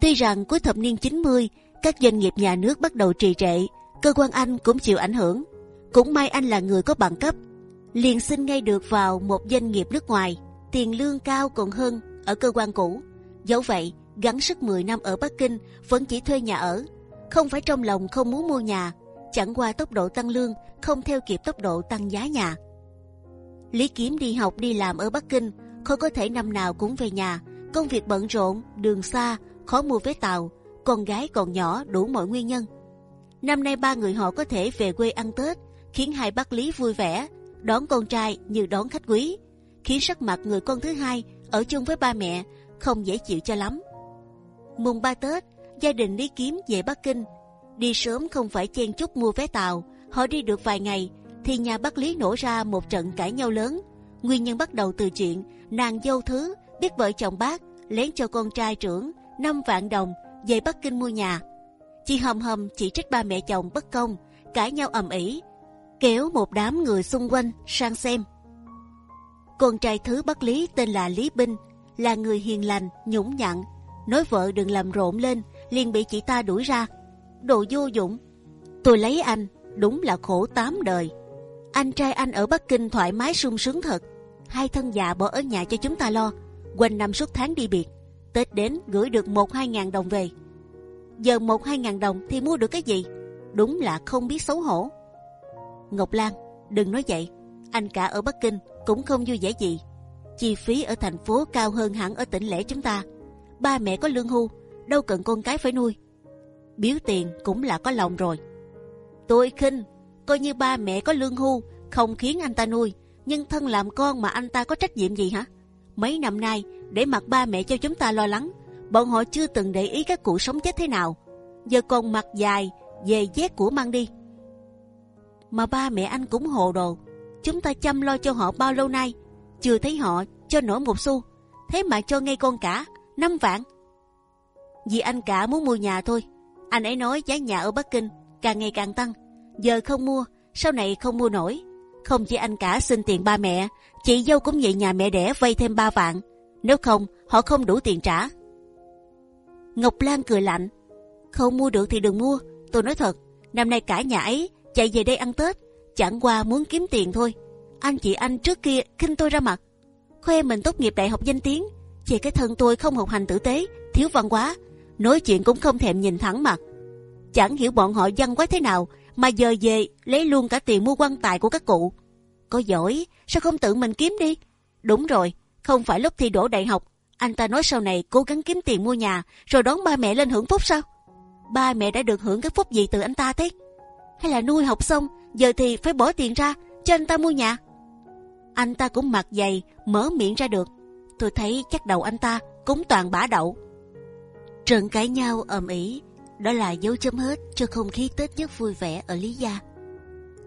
Tuy rằng cuối thập niên 90, các doanh nghiệp nhà nước bắt đầu trì trệ, cơ quan anh cũng chịu ảnh hưởng. Cũng may anh là người có bằng cấp, liền xin ngay được vào một doanh nghiệp nước ngoài, tiền lương cao còn hơn ở cơ quan cũ. Dẫu vậy, gắng sức 10 năm ở Bắc Kinh vẫn chỉ thuê nhà ở, không phải trong lòng không muốn mua nhà, chẳng qua tốc độ tăng lương không theo kịp tốc độ tăng giá nhà. Lý Kiếm đi học đi làm ở Bắc Kinh, không có thể năm nào cũng về nhà. Công việc bận rộn, đường xa, khó mua vé tàu, con gái còn nhỏ đủ mọi nguyên nhân. Năm nay ba người họ có thể về quê ăn Tết, khiến hai bác Lý vui vẻ, đón con trai như đón khách quý, khiến sắc mặt người con thứ hai ở chung với ba mẹ không dễ chịu cho lắm. Mùng ba Tết, gia đình Lý Kiếm về Bắc Kinh, đi sớm không phải chen chúc mua vé tàu, họ đi được vài ngày thì nhà bác Lý nổ ra một trận cãi nhau lớn. Nguyên nhân bắt đầu từ chuyện nàng dâu thứ biết vợ chồng bác lén cho con trai trưởng 5 vạn đồng về Bắc Kinh mua nhà. Chị hầm hầm chỉ trích ba mẹ chồng bất công, cãi nhau ầm ĩ, kéo một đám người xung quanh sang xem. Con trai thứ Bắc Lý tên là Lý Binh, là người hiền lành, nhũng nhặn, nói vợ đừng làm rộn lên, liền bị chị ta đuổi ra. Đồ vô dụng, tôi lấy anh, đúng là khổ tám đời. Anh trai anh ở Bắc Kinh thoải mái sung sướng thật. Hai thân già bỏ ở nhà cho chúng ta lo. Quanh năm suốt tháng đi biệt. Tết đến gửi được một hai ngàn đồng về. Giờ một hai ngàn đồng thì mua được cái gì? Đúng là không biết xấu hổ. Ngọc Lan, đừng nói vậy. Anh cả ở Bắc Kinh cũng không vui vẻ gì. Chi phí ở thành phố cao hơn hẳn ở tỉnh lẻ chúng ta. Ba mẹ có lương hưu, đâu cần con cái phải nuôi. Biếu tiền cũng là có lòng rồi. Tôi khinh coi như ba mẹ có lương hưu không khiến anh ta nuôi nhưng thân làm con mà anh ta có trách nhiệm gì hả mấy năm nay để mặc ba mẹ cho chúng ta lo lắng bọn họ chưa từng để ý các cụ sống chết thế nào giờ còn mặt dài về vét của mang đi. Mà ba mẹ anh cũng hồ đồ. Chúng ta chăm lo cho họ bao lâu nay, chưa thấy họ cho nổi một xu. Thế mà cho ngay con cả, năm vạn. Vì anh cả muốn mua nhà thôi. Anh ấy nói giá nhà ở Bắc Kinh càng ngày càng tăng. Giờ không mua, sau này không mua nổi. Không chỉ anh cả xin tiền ba mẹ, chị dâu cũng vậy nhà mẹ đẻ vay thêm ba vạn. Nếu không, họ không đủ tiền trả. Ngọc Lan cười lạnh. Không mua được thì đừng mua. Tôi nói thật, năm nay cả nhà ấy chạy về đây ăn Tết, chẳng qua muốn kiếm tiền thôi. Anh chị anh trước kia khinh tôi ra mặt, khoe mình tốt nghiệp đại học danh tiếng, chỉ cái thân tôi không học hành tử tế, thiếu văn hóa, nói chuyện cũng không thèm nhìn thẳng mặt. Chẳng hiểu bọn họ văn quá thế nào mà giờ về lấy luôn cả tiền mua quan tài của các cụ. Có giỏi sao không tự mình kiếm đi? Đúng rồi, không phải lúc thi đỗ đại học anh ta nói sau này cố gắng kiếm tiền mua nhà rồi đón ba mẹ lên hưởng phúc sao? Ba mẹ đã được hưởng cái phúc gì từ anh ta thế? Hay là nuôi học xong giờ thì phải bỏ tiền ra cho anh ta mua nhà? Anh ta cũng mặc dày mở miệng ra được. Tôi thấy chắc đầu anh ta cũng toàn bả đậu. Trận cãi nhau ầm ĩ, đó là dấu chấm hết cho không khí Tết nhất vui vẻ ở Lý Gia.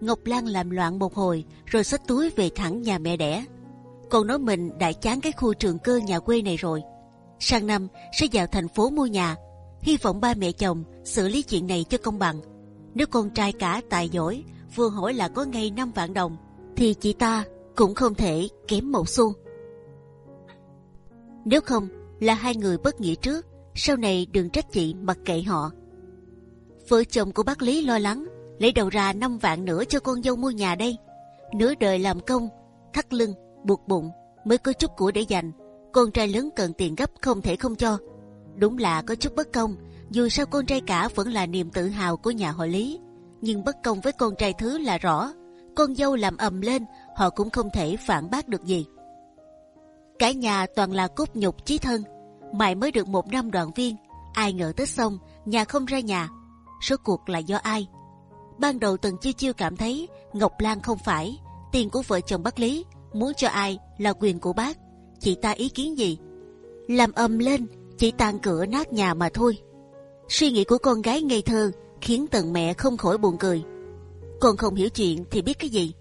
Ngọc Lan làm loạn một hồi, rồi xách túi về thẳng nhà mẹ đẻ. Còn nói mình đã chán cái khu trường cơ nhà quê này rồi. Sang năm, sẽ vào thành phố mua nhà. Hy vọng ba mẹ chồng xử lý chuyện này cho công bằng. Nếu con trai cả tài giỏi, vừa hỏi là có ngay 5 vạn đồng, thì chị ta cũng không thể kém một xu. Nếu không là hai người bất nghĩa trước, sau này đừng trách chị mặc kệ họ. Vợ chồng của bác Lý lo lắng, lấy đầu ra 5 vạn nữa cho con dâu mua nhà đây. Nửa đời làm công, thắt lưng, buộc bụng mới có chút của để dành. Con trai lớn cần tiền gấp không thể không cho. Đúng là có chút bất công. Dù sao con trai cả vẫn là niềm tự hào của nhà họ Lý. Nhưng bất công với con trai thứ là rõ. Con dâu làm ầm lên, họ cũng không thể phản bác được gì. Cả nhà toàn là cốt nhục chí thân. Mày mới được một năm đoàn viên, ai ngờ tới xong nhà không ra nhà. Số cuộc là do ai? Ban đầu từng chiêu chiêu cảm thấy Ngọc Lan không phải tiền của vợ chồng bác Lý muốn cho ai là quyền của bác. Chị ta ý kiến gì? Làm ầm lên, chỉ tàn cửa nát nhà mà thôi. Suy nghĩ của con gái ngây thơ khiến tần mẹ không khỏi buồn cười. Con không hiểu chuyện thì biết cái gì?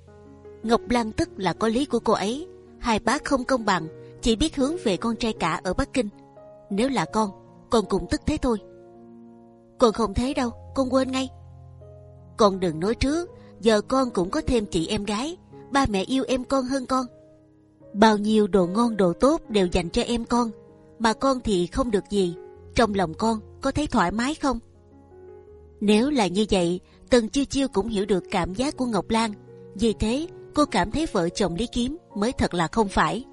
Ngọc Lan tức là có lý của cô ấy. Hai bác không công bằng, chỉ biết hướng về con trai cả ở Bắc Kinh. Nếu là con, con cũng tức thế thôi. Con không thế đâu, con quên ngay. Con đừng nói trước, giờ con cũng có thêm chị em gái, ba mẹ yêu em con hơn con. Bao nhiêu đồ ngon đồ tốt đều dành cho em con, mà con thì không được gì. Trong lòng con có thấy thoải mái không? Nếu là như vậy, Tần Chiêu Chiêu cũng hiểu được cảm giác của Ngọc Lan. Vì thế, cô cảm thấy vợ chồng Lý Kiếm mới thật là không phải.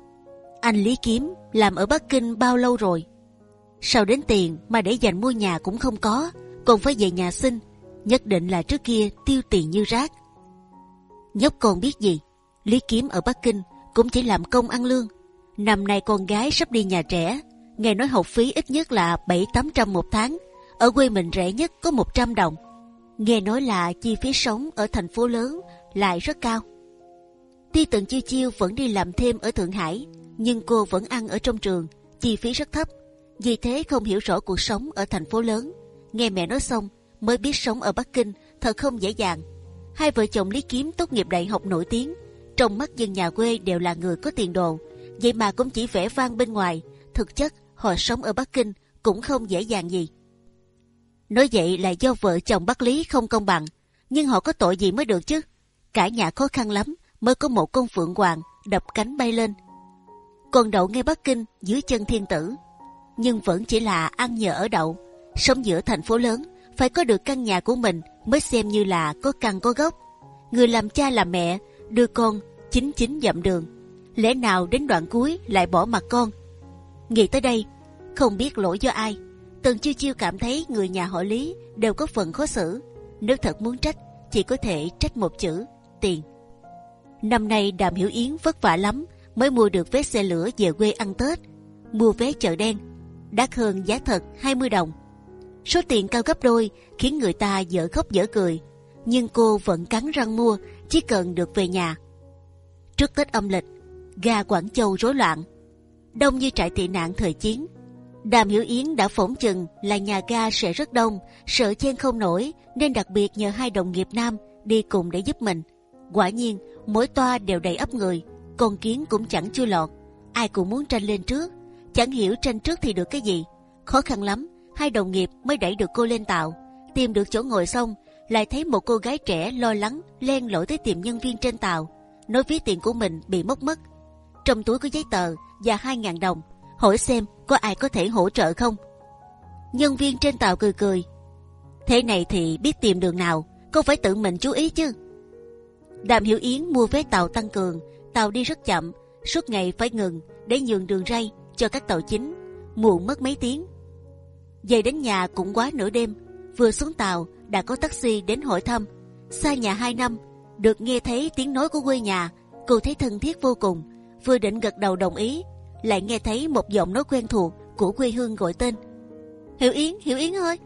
Anh Lý Kiếm làm ở Bắc Kinh bao lâu rồi? Sao đến tiền mà để dành mua nhà cũng không có, còn phải về nhà xin. Nhất định là trước kia tiêu tiền như rác. Nhóc còn biết gì? Lý Kiếm ở Bắc Kinh cũng chỉ làm công ăn lương. Năm nay con gái sắp đi nhà trẻ, nghe nói học phí ít nhất là bảy tám trăm một tháng. Ở quê mình rẻ nhất có 100 đồng. Nghe nói là chi phí sống ở thành phố lớn lại rất cao. Ti Tần Chiêu Chiêu vẫn đi làm thêm ở Thượng Hải, nhưng cô vẫn ăn ở trong trường, chi phí rất thấp. Vì thế không hiểu rõ cuộc sống ở thành phố lớn. Nghe mẹ nói xong, mới biết sống ở Bắc Kinh thật không dễ dàng. Hai vợ chồng Lý Kiếm tốt nghiệp đại học nổi tiếng, trong mắt dân nhà quê đều là người có tiền đồ, vậy mà cũng chỉ vẻ vang bên ngoài. Thực chất họ sống ở Bắc Kinh cũng không dễ dàng gì. Nói vậy là do vợ chồng Bắc Lý không công bằng, nhưng họ có tội gì mới được chứ? Cả nhà khó khăn lắm mới có một con phượng hoàng đập cánh bay lên. Còn đậu ngay Bắc Kinh dưới chân thiên tử, nhưng vẫn chỉ là ăn nhờ ở đậu. Sống giữa thành phố lớn phải có được căn nhà của mình mới xem như là có căn có gốc. Người làm cha làm mẹ đưa con chính chính dặm đường, lẽ nào đến đoạn cuối lại bỏ mặt con? Nghĩ tới đây, không biết lỗi do ai, Tần chiêu chiêu cảm thấy người nhà họ Lý đều có phần khó xử. Nếu thật muốn trách, chỉ có thể trách một chữ tiền. Năm nay Đàm Hiểu Yến vất vả lắm mới mua được vé xe lửa về quê ăn Tết. Mua vé chợ đen, đắt hơn giá thật 20 đồng. Số tiền cao gấp đôi khiến người ta dở khóc dở cười. Nhưng cô vẫn cắn răng mua, chỉ cần được về nhà. Trước Tết âm lịch, ga Quảng Châu rối loạn, đông như trại tị nạn thời chiến. Đàm Hiểu Yến đã phỏng chừng là nhà ga sẽ rất đông, sợ chen không nổi nên đặc biệt nhờ hai đồng nghiệp nam đi cùng để giúp mình. Quả nhiên mỗi toa đều đầy ấp người, con kiến cũng chẳng chui lọt, ai cũng muốn tranh lên trước, chẳng hiểu tranh trước thì được cái gì. Khó khăn lắm, hai đồng nghiệp mới đẩy được cô lên tàu, tìm được chỗ ngồi xong, lại thấy một cô gái trẻ lo lắng len lỏi tới tìm nhân viên trên tàu, nói ví tiền của mình bị mất mất. Trong túi có giấy tờ và hai ngàn đồng, hỏi xem có ai có thể hỗ trợ không. Nhân viên trên tàu cười cười, thế này thì biết tìm đường nào, cô phải tự mình chú ý chứ. Đàm Hiểu Yến mua vé tàu tăng cường, tàu đi rất chậm, suốt ngày phải ngừng để nhường đường ray cho các tàu chính, muộn mất mấy tiếng. Về đến nhà cũng quá nửa đêm, vừa xuống tàu đã có taxi đến hỏi thăm. Xa nhà 2 năm, được nghe thấy tiếng nói của quê nhà, cô thấy thân thiết vô cùng. Vừa định gật đầu đồng ý, lại nghe thấy một giọng nói quen thuộc của quê hương gọi tên. Hiểu Yến, Hiểu Yến ơi!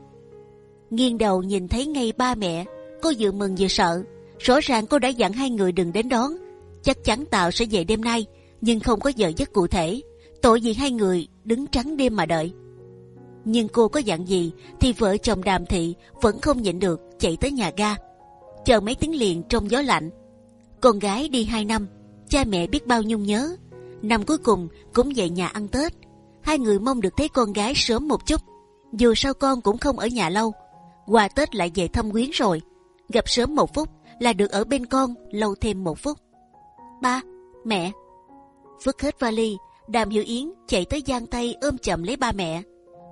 Nghiêng đầu nhìn thấy ngay ba mẹ, cô vừa mừng vừa sợ. Rõ ràng cô đã dặn hai người đừng đến đón, chắc chắn tào sẽ về đêm nay, nhưng không có giờ giấc cụ thể. Tội gì hai người đứng trắng đêm mà đợi. Nhưng cô có dặn gì thì vợ chồng Đàm Thị vẫn không nhịn được chạy tới nhà ga, chờ mấy tiếng liền trong gió lạnh. Con gái đi hai năm, cha mẹ biết bao nhung nhớ. Năm cuối cùng cũng về nhà ăn Tết. Hai người mong được thấy con gái sớm một chút. Dù sao con cũng không ở nhà lâu. Qua Tết lại về thăm quyến rồi. Gặp sớm một phút là được ở bên con lâu thêm một phút. Ba, mẹ. Vứt hết vali, Đàm Hiểu Yến chạy tới giang tay ôm chậm lấy ba mẹ.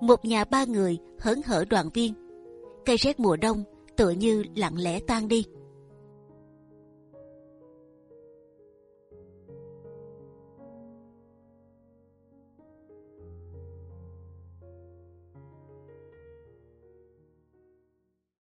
Một nhà ba người hớn hở đoàn viên. Cây rét mùa đông tựa như lặng lẽ tan đi.